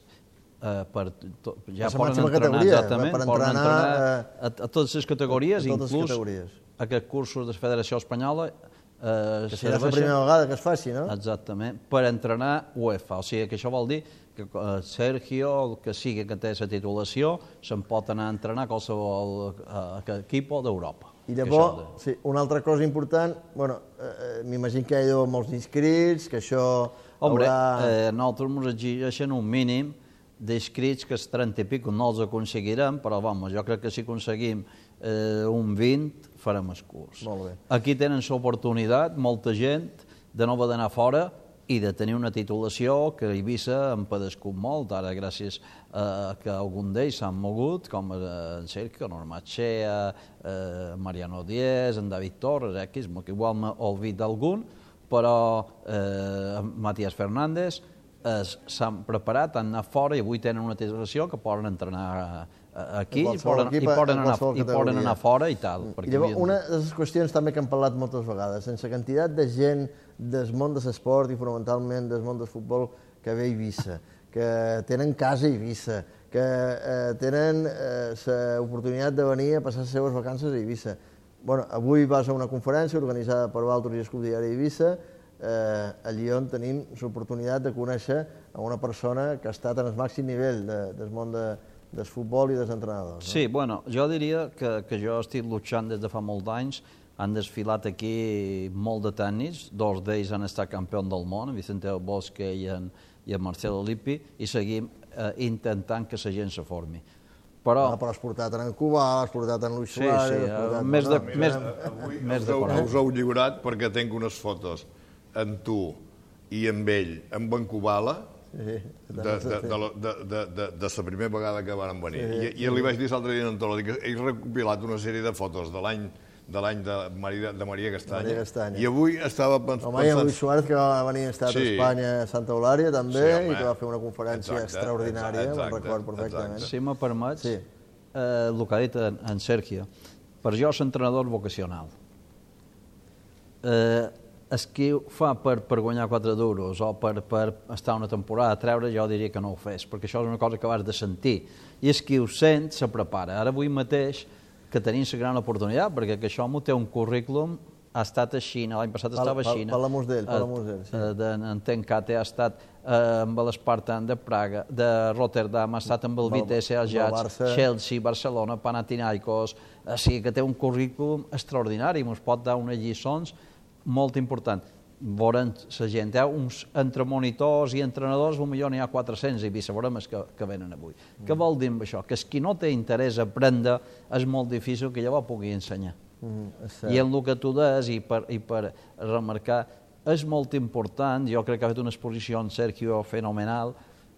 eh, per, to, ja És la poden entrenar, categoria, exactament, per poden entrenar, entrenar a, a totes les categories, a totes les inclús categories. aquests cursos de la Federació Espanyola eh, Que serà la primera vegada que es faci, no? Exactament, per entrenar UEFA. O sigui que això vol dir que eh, Sergio, el que sigui que té la titulació, se'n pot anar a entrenar a qualsevol eh, equip d'Europa. I llavors, això sí, una altra cosa important, bueno, eh, eh, m'imagino que hi ha molts inscrits, que això Hombre, haurà... eh, nosaltres ens exigeixen un mínim d'inscrits que els 30 i pico no els aconseguirem, però vamos, jo crec que si aconseguim eh, un 20 farem el curs. Molt bé. Aquí tenen l'oportunitat, molta gent, de no haver d'anar fora i de tenir una titulació que a Eivissa han padescut molt, ara gràcies a que algun d'ells s'han mogut, com eh, en Sergio, Norma Chea, eh, Mariano Diez, en David Torres, X, que igual m'he oblidat d'algun, però eh, Matías Fernández s'han preparat, han anat fora i avui tenen una titulació que poden entrenar eh, aquí En i poden, equip, i poden, en anar, i poden anar fora i tal. I llavors, havien- una de les qüestions també que hem parlat moltes vegades, sense quantitat de gent del món de l'esport i fonamentalment del món del futbol que ve a Eivissa, que tenen casa a Eivissa, que eh, tenen l'oportunitat de venir a passar les seves vacances a Eivissa. Bueno, avui vas a una conferència organitzada per Valtros i el Club Diari d'Eivissa, eh, allí on tenim l'oportunitat de conèixer a una persona que ha estat en el màxim nivell de, del món de, del futbol i dels entrenadors. Sí, bueno, jo diria que, que jo estic luchant des de fa molts anys, han desfilat aquí molt de tècnics, dos d'ells han estat campions del món, en Vicente Bosque i en, i en Marcelo Lippi, i seguim eh, intentant que la gent se formi. Però, Ah, però has portat en Cuba, has portat en Luis sí, Suárez... sí, eh, portat... més de, no, més, Avui més us, de heu, corat. us heu lliurat perquè tinc unes fotos amb tu i amb ell, amb en Kubala, Sí, de, de, de, la- de, de, la primera vegada que varen venir. I, I li vaig dir l'altre dia a en Tolo, dic, he recopilat una sèrie de fotos de l'any de l'any de, Maria, de Maria Castanya, Maria Castanya. i avui estava pens Home, i el Luis Suárez, que va venir a estat Sí. a Espanya a Santa Eulària, també, Sí, home. i que va fer una conferència Exacte, extraordinària, exacte, me'n record exacte. perfectament. Si me permets, Sí. eh, el que ha dit en, en Sergio, per jo és entrenador vocacional. Eh, el que ho fa per, per guanyar 4 duros o per, per estar una temporada a treure, jo diria que no ho fes, perquè això és una cosa que vas de sentir. I és qui ho sent se prepara. Ara avui mateix que tenim la gran oportunitat, perquè que això m'ho té un currículum ha estat a Xina, l'any passat estava a Xina. parla-mos d'ell, Eh, parla-mos d'ell, sí. eh, de, en Tenkate ha estat eh, amb l'Espartan de Praga, de Rotterdam, ha estat amb el Vitesse, el Ajax, Barça. Chelsea, Barcelona, Panathinaikos, o sigui que té un currículum extraordinari, ens pot dar unes lliçons molt important. Veurem la gent, ha uns entre monitors i entrenadors, potser n'hi ha 400 i els que, que venen avui. Mm. Què vol dir amb això? Que és qui no té interès a aprendre és molt difícil que llavors pugui ensenyar. Mm, I en el que tu des, i per, i per remarcar, és molt important, jo crec que ha fet una exposició en Sergio fenomenal,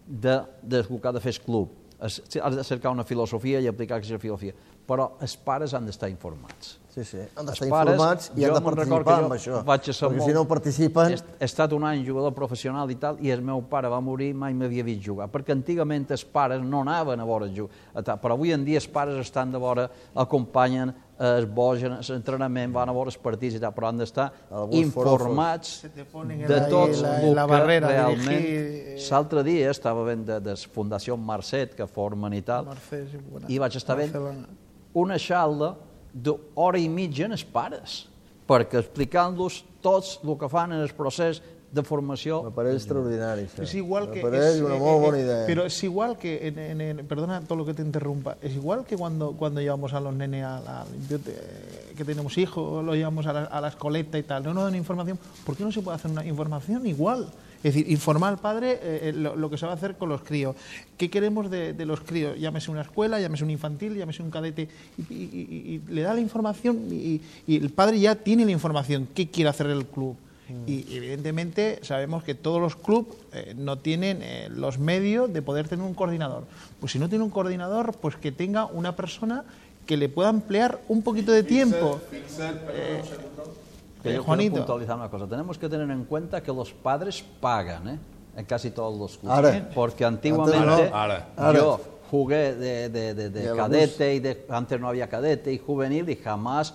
de, de el que ha de fer el club. Has de cercar una filosofia i aplicar aquesta filosofia. Però els pares han d'estar informats. Sí, sí. Han d'estar informats i han de participar que amb això. vaig ser perquè molt- si no participen... He, he estat un any jugador professional i tal, i el meu pare va morir mai m'havia vist jugar, perquè antigament els pares no anaven a veure jugar, però avui en dia els pares estan de vora, acompanyen, es bogen, l'entrenament, van a veure els partits i tal, però han d'estar informats en de la- tots la- el la que barrera, realment... dirigir, eh. L'altre dia estava veient de, de la Fundació Marcet, que formen i tal, Mercedes i i vaig estar Barcelona. una xalda d'hora i mitja en els pares, perquè explicant-los tots el que fan en el procés de formació. Me pareix extraordinari, això. Es igual Me que. pareix es, una eh, molt eh, bona idea. Pero es igual que. En, en- en- perdona todo lo que te interrumpa. Es igual que cuando, cuando llevamos a los nenes a la. que tenemos hijos, los llevamos a la, a la escoleta y tal. No nos dan información. ¿Por qué no se puede hacer una información igual? Es decir, informar al padre eh, eh, lo, lo que se va a hacer con los críos. ¿Qué queremos de, de los críos? Llámese una escuela, llámese un infantil, llámese un cadete. Y, y- y- y le da la información y, y el padre ya tiene la información. ¿Qué quiere hacer el club? Y evidentemente sabemos que todos los clubes eh, no tienen eh, los medios de poder tener un coordinador. Pues si no tiene un coordinador, pues que tenga una persona que le pueda emplear un poquito de tiempo. Eh, Que yo Juanito. quiero puntualizar una cosa. Tenemos que tener en cuenta que los padres pagan, ¿eh? En casi todos los clubes. Ahora. Porque antiguamente Ahora. Ahora. yo jugué de, de- de- de cadete y de, antes no había cadete y juvenil y jamás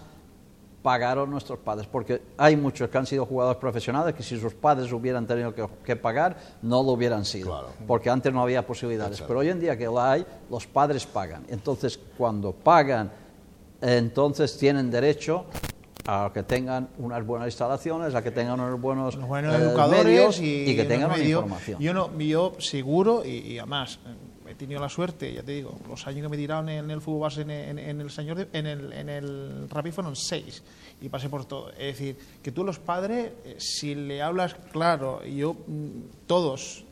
pagaron nuestros padres, porque hay muchos que han sido jugadores profesionales que si sus padres hubieran tenido que, que pagar, no lo hubieran sido, Claro. porque antes no había posibilidades. Pero hoy en día que la hay, los padres pagan. Entonces, cuando pagan, entonces tienen derecho a que tengan unas buenas instalaciones, a que tengan unos buenos, los buenos eh, educadores medios y, y que tengan una medios. información. Yo, no, yo seguro, y, y además eh, he tenido la suerte, ya te digo, los años que me tiraron en el fútbol base en, en- en el señor de- en el, en el Rapid fueron seis y pasé por todo. Es decir, que tú los padres, eh, si le hablas claro, y yo, mm, todos,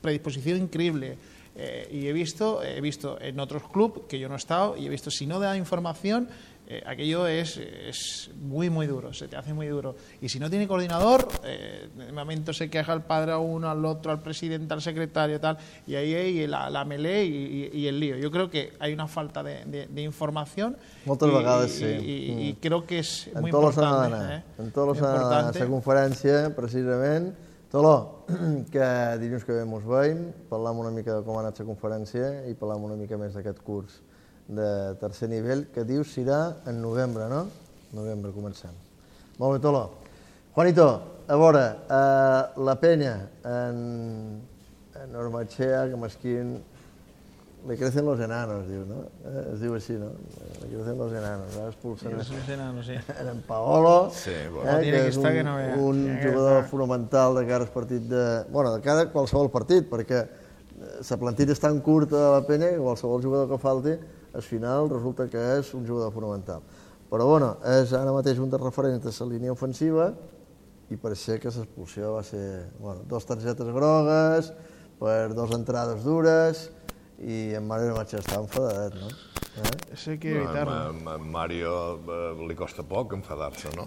predisposición increíble. eh, y he visto, he visto en otros clubes que yo no he estado y he visto si no da información eh, aquello es, es muy muy duro, se te hace muy duro. Y si no tiene coordinador, eh, de momento se queja el padre a uno, al otro, al presidente, al secretario, tal, y ahí hay la, la melee y, y- y el lío. Yo creo que hay una falta de, de- de información. Moltes y, vegades y- sí. Y, y Mm. creo que es En s'ha importante. d'anar. eh, En tot muy s'ha d'anar a la conferència, precisament. Toló, que dilluns que ve mos veiem, parlam una mica de com ha anat la conferència i parlam una mica més d'aquest curs de tercer nivell, que dius serà en novembre, no? Novembre comencem. Molt bé, Toló. Juanito, a veure, eh, la penya en, en Ormachea, que mesquín, le crecen los enanos, diu, no? Eh, es diu així, no? Le crecen los enanos, ara expulsen Sí, sí, sí, no, no sé. en Paolo, Sí, bueno. eh, que que és un, que no un que jugador estar. fonamental de cara al partit de... Bueno, de cara a qualsevol partit, perquè eh, la plantilla és tan curta de la penya que qualsevol jugador que falti, al final resulta que és un jugador fonamental. Però bueno, és ara mateix un dels referents de la línia ofensiva i per ser que l'expulsió va ser bueno, dos targetes grogues, per dos entrades dures i en Mario Macha està enfadadet, no? Eh? Hay que A, evitarlo. a, a Mario eh, li costa poc enfadar-se, no?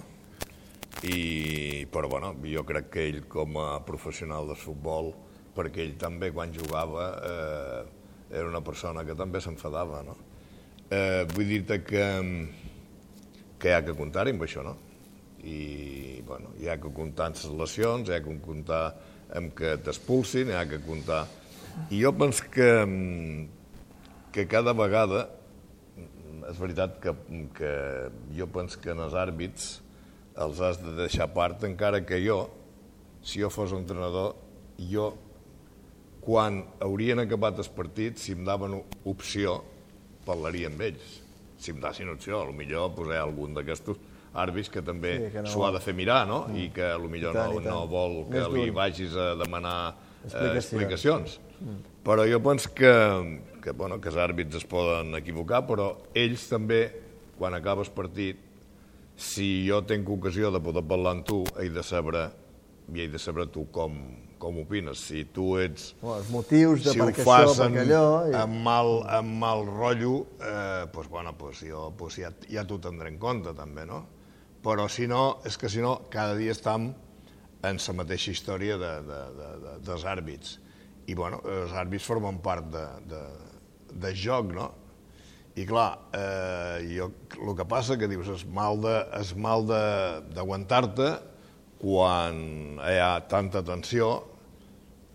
I, però, bueno, jo crec que ell, com a professional de futbol, perquè ell també, quan jugava, eh, era una persona que també s'enfadava, no? Eh, vull dir-te que, que hi ha que comptar-hi amb això, no? I, bueno, hi ha que comptar amb les lesions, hi ha que comptar amb que t'expulsin, hi ha que comptar... I jo penso que, que cada vegada és veritat que, que jo penso que en els àrbits els has de deixar part, encara que jo, si jo fos entrenador, jo, quan haurien acabat els partits, si em daven opció, parlaria amb ells. Si em dassin opció, potser posar algun d'aquestos àrbits que també Sí, que no- s'ho ha de fer mirar, no? I que potser no, no vol que Més li vagis a demanar eh, Explicacions. explicacions. Però jo penso que, que, bueno, que els àrbits es poden equivocar, però ells també, quan acabes partit, si jo tinc ocasió de poder parlar amb tu, he de saber, i he de saber tu com, com opines. Si tu ets Bueno, els motius de si per ho què fas això, per en, què allò... I... amb, mal, amb mal rotllo, eh, pues, bueno, pues jo pues ja, ja t'ho tindré en compte, també, no? Però si no, és que si no, cada dia estem en la mateixa història de, de, de, de, dels àrbits. I, bueno, els àrbits formen part de, de, de joc, no? I clar, eh, jo, el que passa que dius és mal d'aguantar-te quan hi ha tanta tensió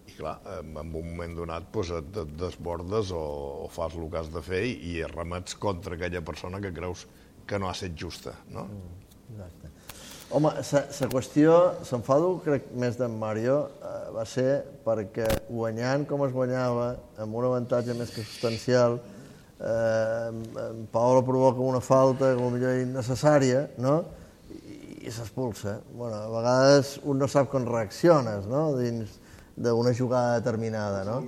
i clar, en un moment donat doncs, et, desbordes o, o fas el que has de fer i, i remets contra aquella persona que creus que no ha estat justa, no? Exacte. Home, la qüestió, s'enfado, crec, més d'en Mario, eh, va ser perquè guanyant com es guanyava, amb un avantatge més que substancial, eh, en Paolo provoca una falta, com millor innecessària, no? I, s'expulsa. Bueno, a vegades un no sap com reacciones, no?, dins d'una jugada determinada, no?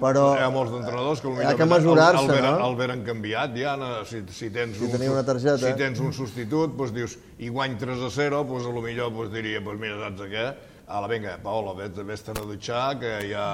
Però... Hi ha molts entrenadors que ha potser que mesurar-se, el, el, no? el veren canviat ja, no? si, si tens Si un, una targeta. si tens un substitut, doncs dius, i guany 3 a 0, doncs a lo millor doncs diria, doncs mira, saps què? Ala, vinga, Paolo, vés, vés-te'n a dutxar, que ja,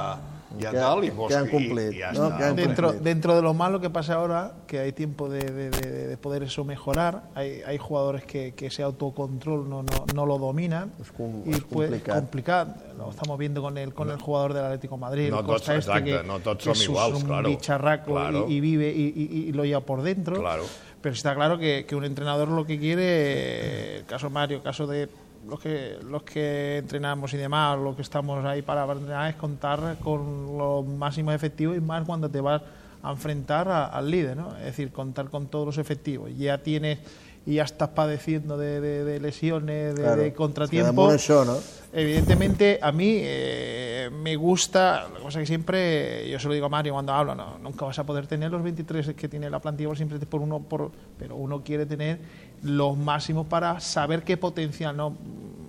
ja Que- tal, que pues, han ja no? està. Que han Dentro, cumplido. dentro de lo malo que pasa ahora, que hay tiempo de, de- de- de poder eso mejorar, hay, hay jugadores que, que ese autocontrol no, no, no lo dominan Es y es complicat. complicado. Lo estamos viendo con el, con el jugador del Atlético de Madrid, No Costa este, exacte, que, no tots que som es un claro, bicharraco claro. y, y vive y, y- y lo lleva por dentro. Claro. Pero está claro que, que un entrenador lo que quiere, eh, el caso Mario, el caso de los que los que entrenamos y demás, lo que estamos ahí para entrenar es contar con los máximos efectivos y más cuando te vas a enfrentar al líder, ¿no? Es decir, contar con todos los efectivos. Ya tienes y ya estás padeciendo de, de- de lesiones, de, Claro. de contratiempos. no? Evidentemente, a mí eh, me gusta, pasa es que siempre, yo se lo digo a Mario cuando hablo, no, nunca vas a poder tener los 23 que tiene la plantilla siempre por uno, por, pero uno quiere tener los máximos para saber qué potencial, ¿no?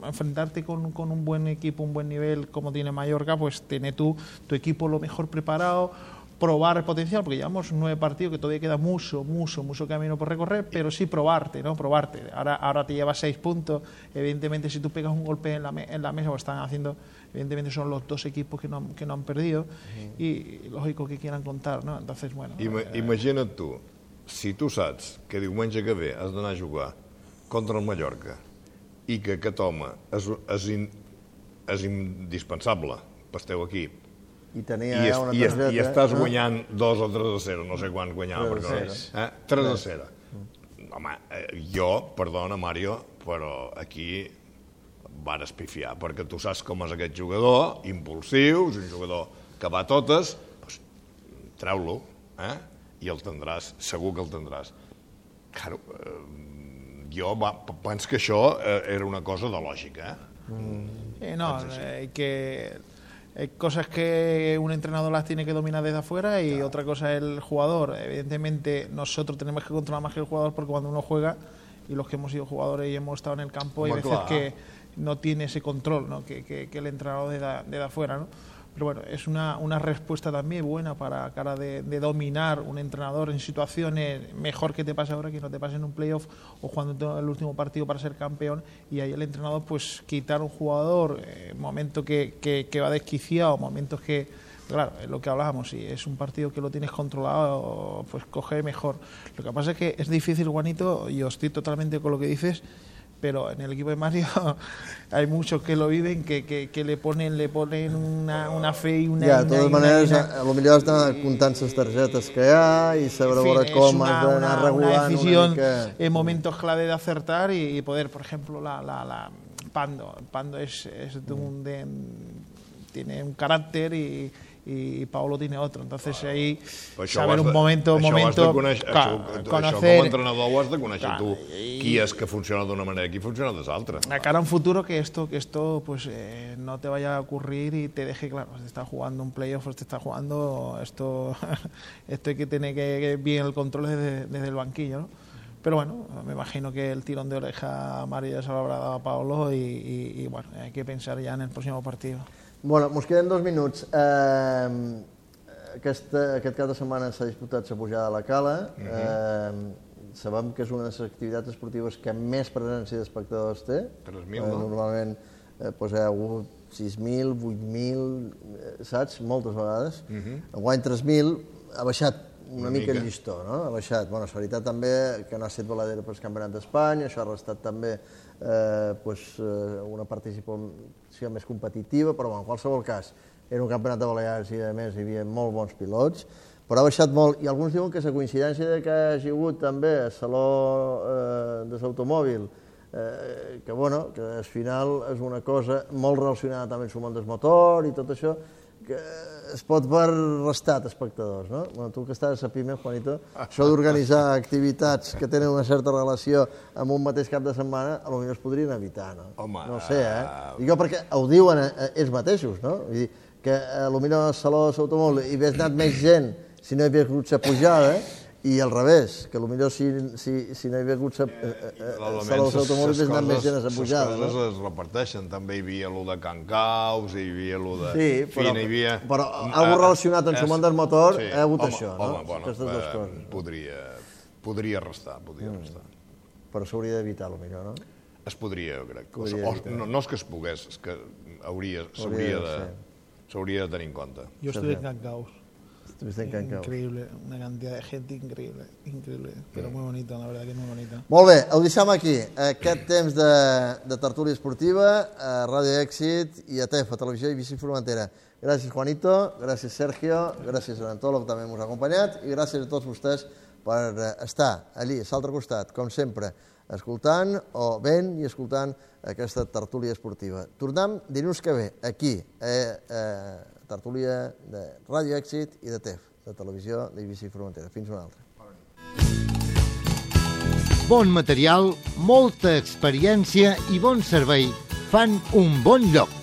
enfrentarte con, con un buen equipo, un buen nivel como tiene Mallorca, pues tiene tú, tu equipo lo mejor preparado, probar el potencial, porque llevamos nueve partidos que todavía queda mucho, mucho, mucho camino por recorrer, pero sí probarte, ¿no? Probarte. Ahora, ahora te llevas seis puntos, evidentemente si tú pegas un golpe en la, me- en la mesa, o están haciendo, evidentemente son los dos equipos que no, han- que no han perdido, y, lógico que quieran contar, ¿no? Entonces, bueno. Ima, eh, imagina't tu, si tu saps que diumenge que ve has d'anar a jugar contra el Mallorca i que aquest home és, és, in, és indispensable pel teu equip I tenia i, eh, es, una i, targeta... i estàs no? guanyant 2 o 3 a 0, no sé quan guanyava, 3 a perquè, no, eh? 3 a 0. Home, eh, jo, perdona, Mario, però aquí van espifiar, perquè tu saps com és aquest jugador, impulsiu, és un jugador que va a totes, doncs, treu-lo, eh? i el tindràs, segur que el tindràs. Claro, eh, jo va, penso que això eh, era una cosa de lògica, eh? Eh, no, eh, que cosas que un entrenador las tiene que dominar desde afuera y otra cosa es el jugador. Evidentemente nosotros tenemos que controlar más que el jugador porque cuando uno juega y los que hemos sido jugadores y hemos estado en el campo hay veces claro. que no tiene ese control ¿no? que, que- que el entrenador desde, desde afuera. ¿no? Pero bueno, es una, una respuesta también buena para cara de, dominar un entrenador en situaciones mejor que te pase ahora que no te pase en un playoff o cuando te el último partido para ser campeón y ahí el entrenador pues quitar un jugador, eh, momento que, que, que va desquiciado, momentos que, claro, es lo que hablábamos, si es un partido que lo tienes controlado, pues coge mejor. Lo que pasa es que es difícil, Juanito, y yo estoy totalmente con lo que dices, pero en el equipo de Mario hay muchos que lo viven, que, que, que le ponen le ponen una, una fe y una... Ja, de una- totes una- maneres, y una- a, lo millor les targetes que hi ha i saber En fin, veure es com una, has d'anar una- una decisión una mica... en momentos clave de acertar y, y poder, por ejemplo, la, la, la Pando. Pando es, es de un, de- tiene un carácter y, y Paolo tiene otro. Entonces ahí això saber ho has un de- momento, això ho has momento, de conèixer, claro, això, això conocer com a entrenador ho has de conèixer Claro, tu, i- qui és que funciona d'una manera i qui funciona de l'altra. a cara a un futuro que esto que esto pues eh, no te vaya a ocurrir y te deje claro te está jugando un playoff te está jugando esto esto hay que tener que, que bien el control desde, desde el banquillo ¿no? Pero bueno, me imagino que el tirón de oreja a Mario se lo habrá dado a Pablo y, y, y bueno, hay que pensar ya en el próximo partido. Bueno, mos queden dos minuts. Eh, aquest, aquest cap de setmana s'ha disputat la pujada a la cala. Uh -huh. eh, sabem que és una de les activitats esportives que més presència d'espectadors té. 3.000, eh, no? Normalment eh, pues, hi ha hagut 6.000, 8.000, eh, saps? Moltes vegades. Uh -huh. Enguany 3.000 ha baixat una, Una mica, mica. el llistó, no? Ha baixat. Bueno, és veritat també que no ha estat valedera pel Campionat d'Espanya, això ha restat també eh, pues, eh, una participació més competitiva, però en qualsevol cas era un campionat de Balears i a més hi havia molt bons pilots, però ha baixat molt, i alguns diuen que la coincidència de que hagi hagut també el Saló eh, de l'Automòbil, eh, que, bueno, que al final és una cosa molt relacionada també amb el món del motor i tot això, que es pot veure restat espectadors, no? Bueno, tu que estàs a PIME, Juanito, això d'organitzar activitats que tenen una certa relació amb un mateix cap de setmana, a lo millor es podrien evitar, no? Home, no sé, eh? ah. Dic jo perquè ho diuen eh, ells mateixos, no? Vull dir, que a lo millor al Saló de l'Automòbil hi hagués anat més gent si no hi havia hagut la pujada, i al revés, que potser si, si, si no hi havia hagut la, eh, eh, l'Automòbil les hagués anat més coses- gent a la les pujada, coses no? es reparteixen. També hi havia lo de Can Caus, hi havia lo de... Sí, però, hi havia... però algo relacionat amb el món del motor Sí, hi ha hagut home, això, no? Home, bueno, Aquestes dues eh, coses. no? Podria, podria restar, podria Mm. restar. Però s'hauria d'evitar, potser, no? Es podria, jo crec. Podria o, evitar. no, no és que es pogués, és que hauria, s'hauria de de, de tenir en compte. Yo estuve en Cancaos. Estuviste en. Increíble, una cantidad de gente increíble, increíble, pero muy bonito, la verdad que muy bonito. Molt bé, ho deixem aquí. Aquest temps de, de tertúlia esportiva a Ràdio Èxit i a TEF, a Televisió i Bici Formentera. Gràcies, Juanito, gràcies, Sergio, gràcies a l'Antolo, que també ens ha acompanyat, i gràcies a tots vostès per eh, estar allí, a l'altre costat, com sempre, escoltant o veient i escoltant aquesta tertúlia esportiva. Tornem dilluns que ve, aquí, a, a tertúlia de Ràdio Èxit i de TEF, de Televisió de Bici Formentera. Fins una altra. Bon material, molta experiència i bon servei fan un bon lloc.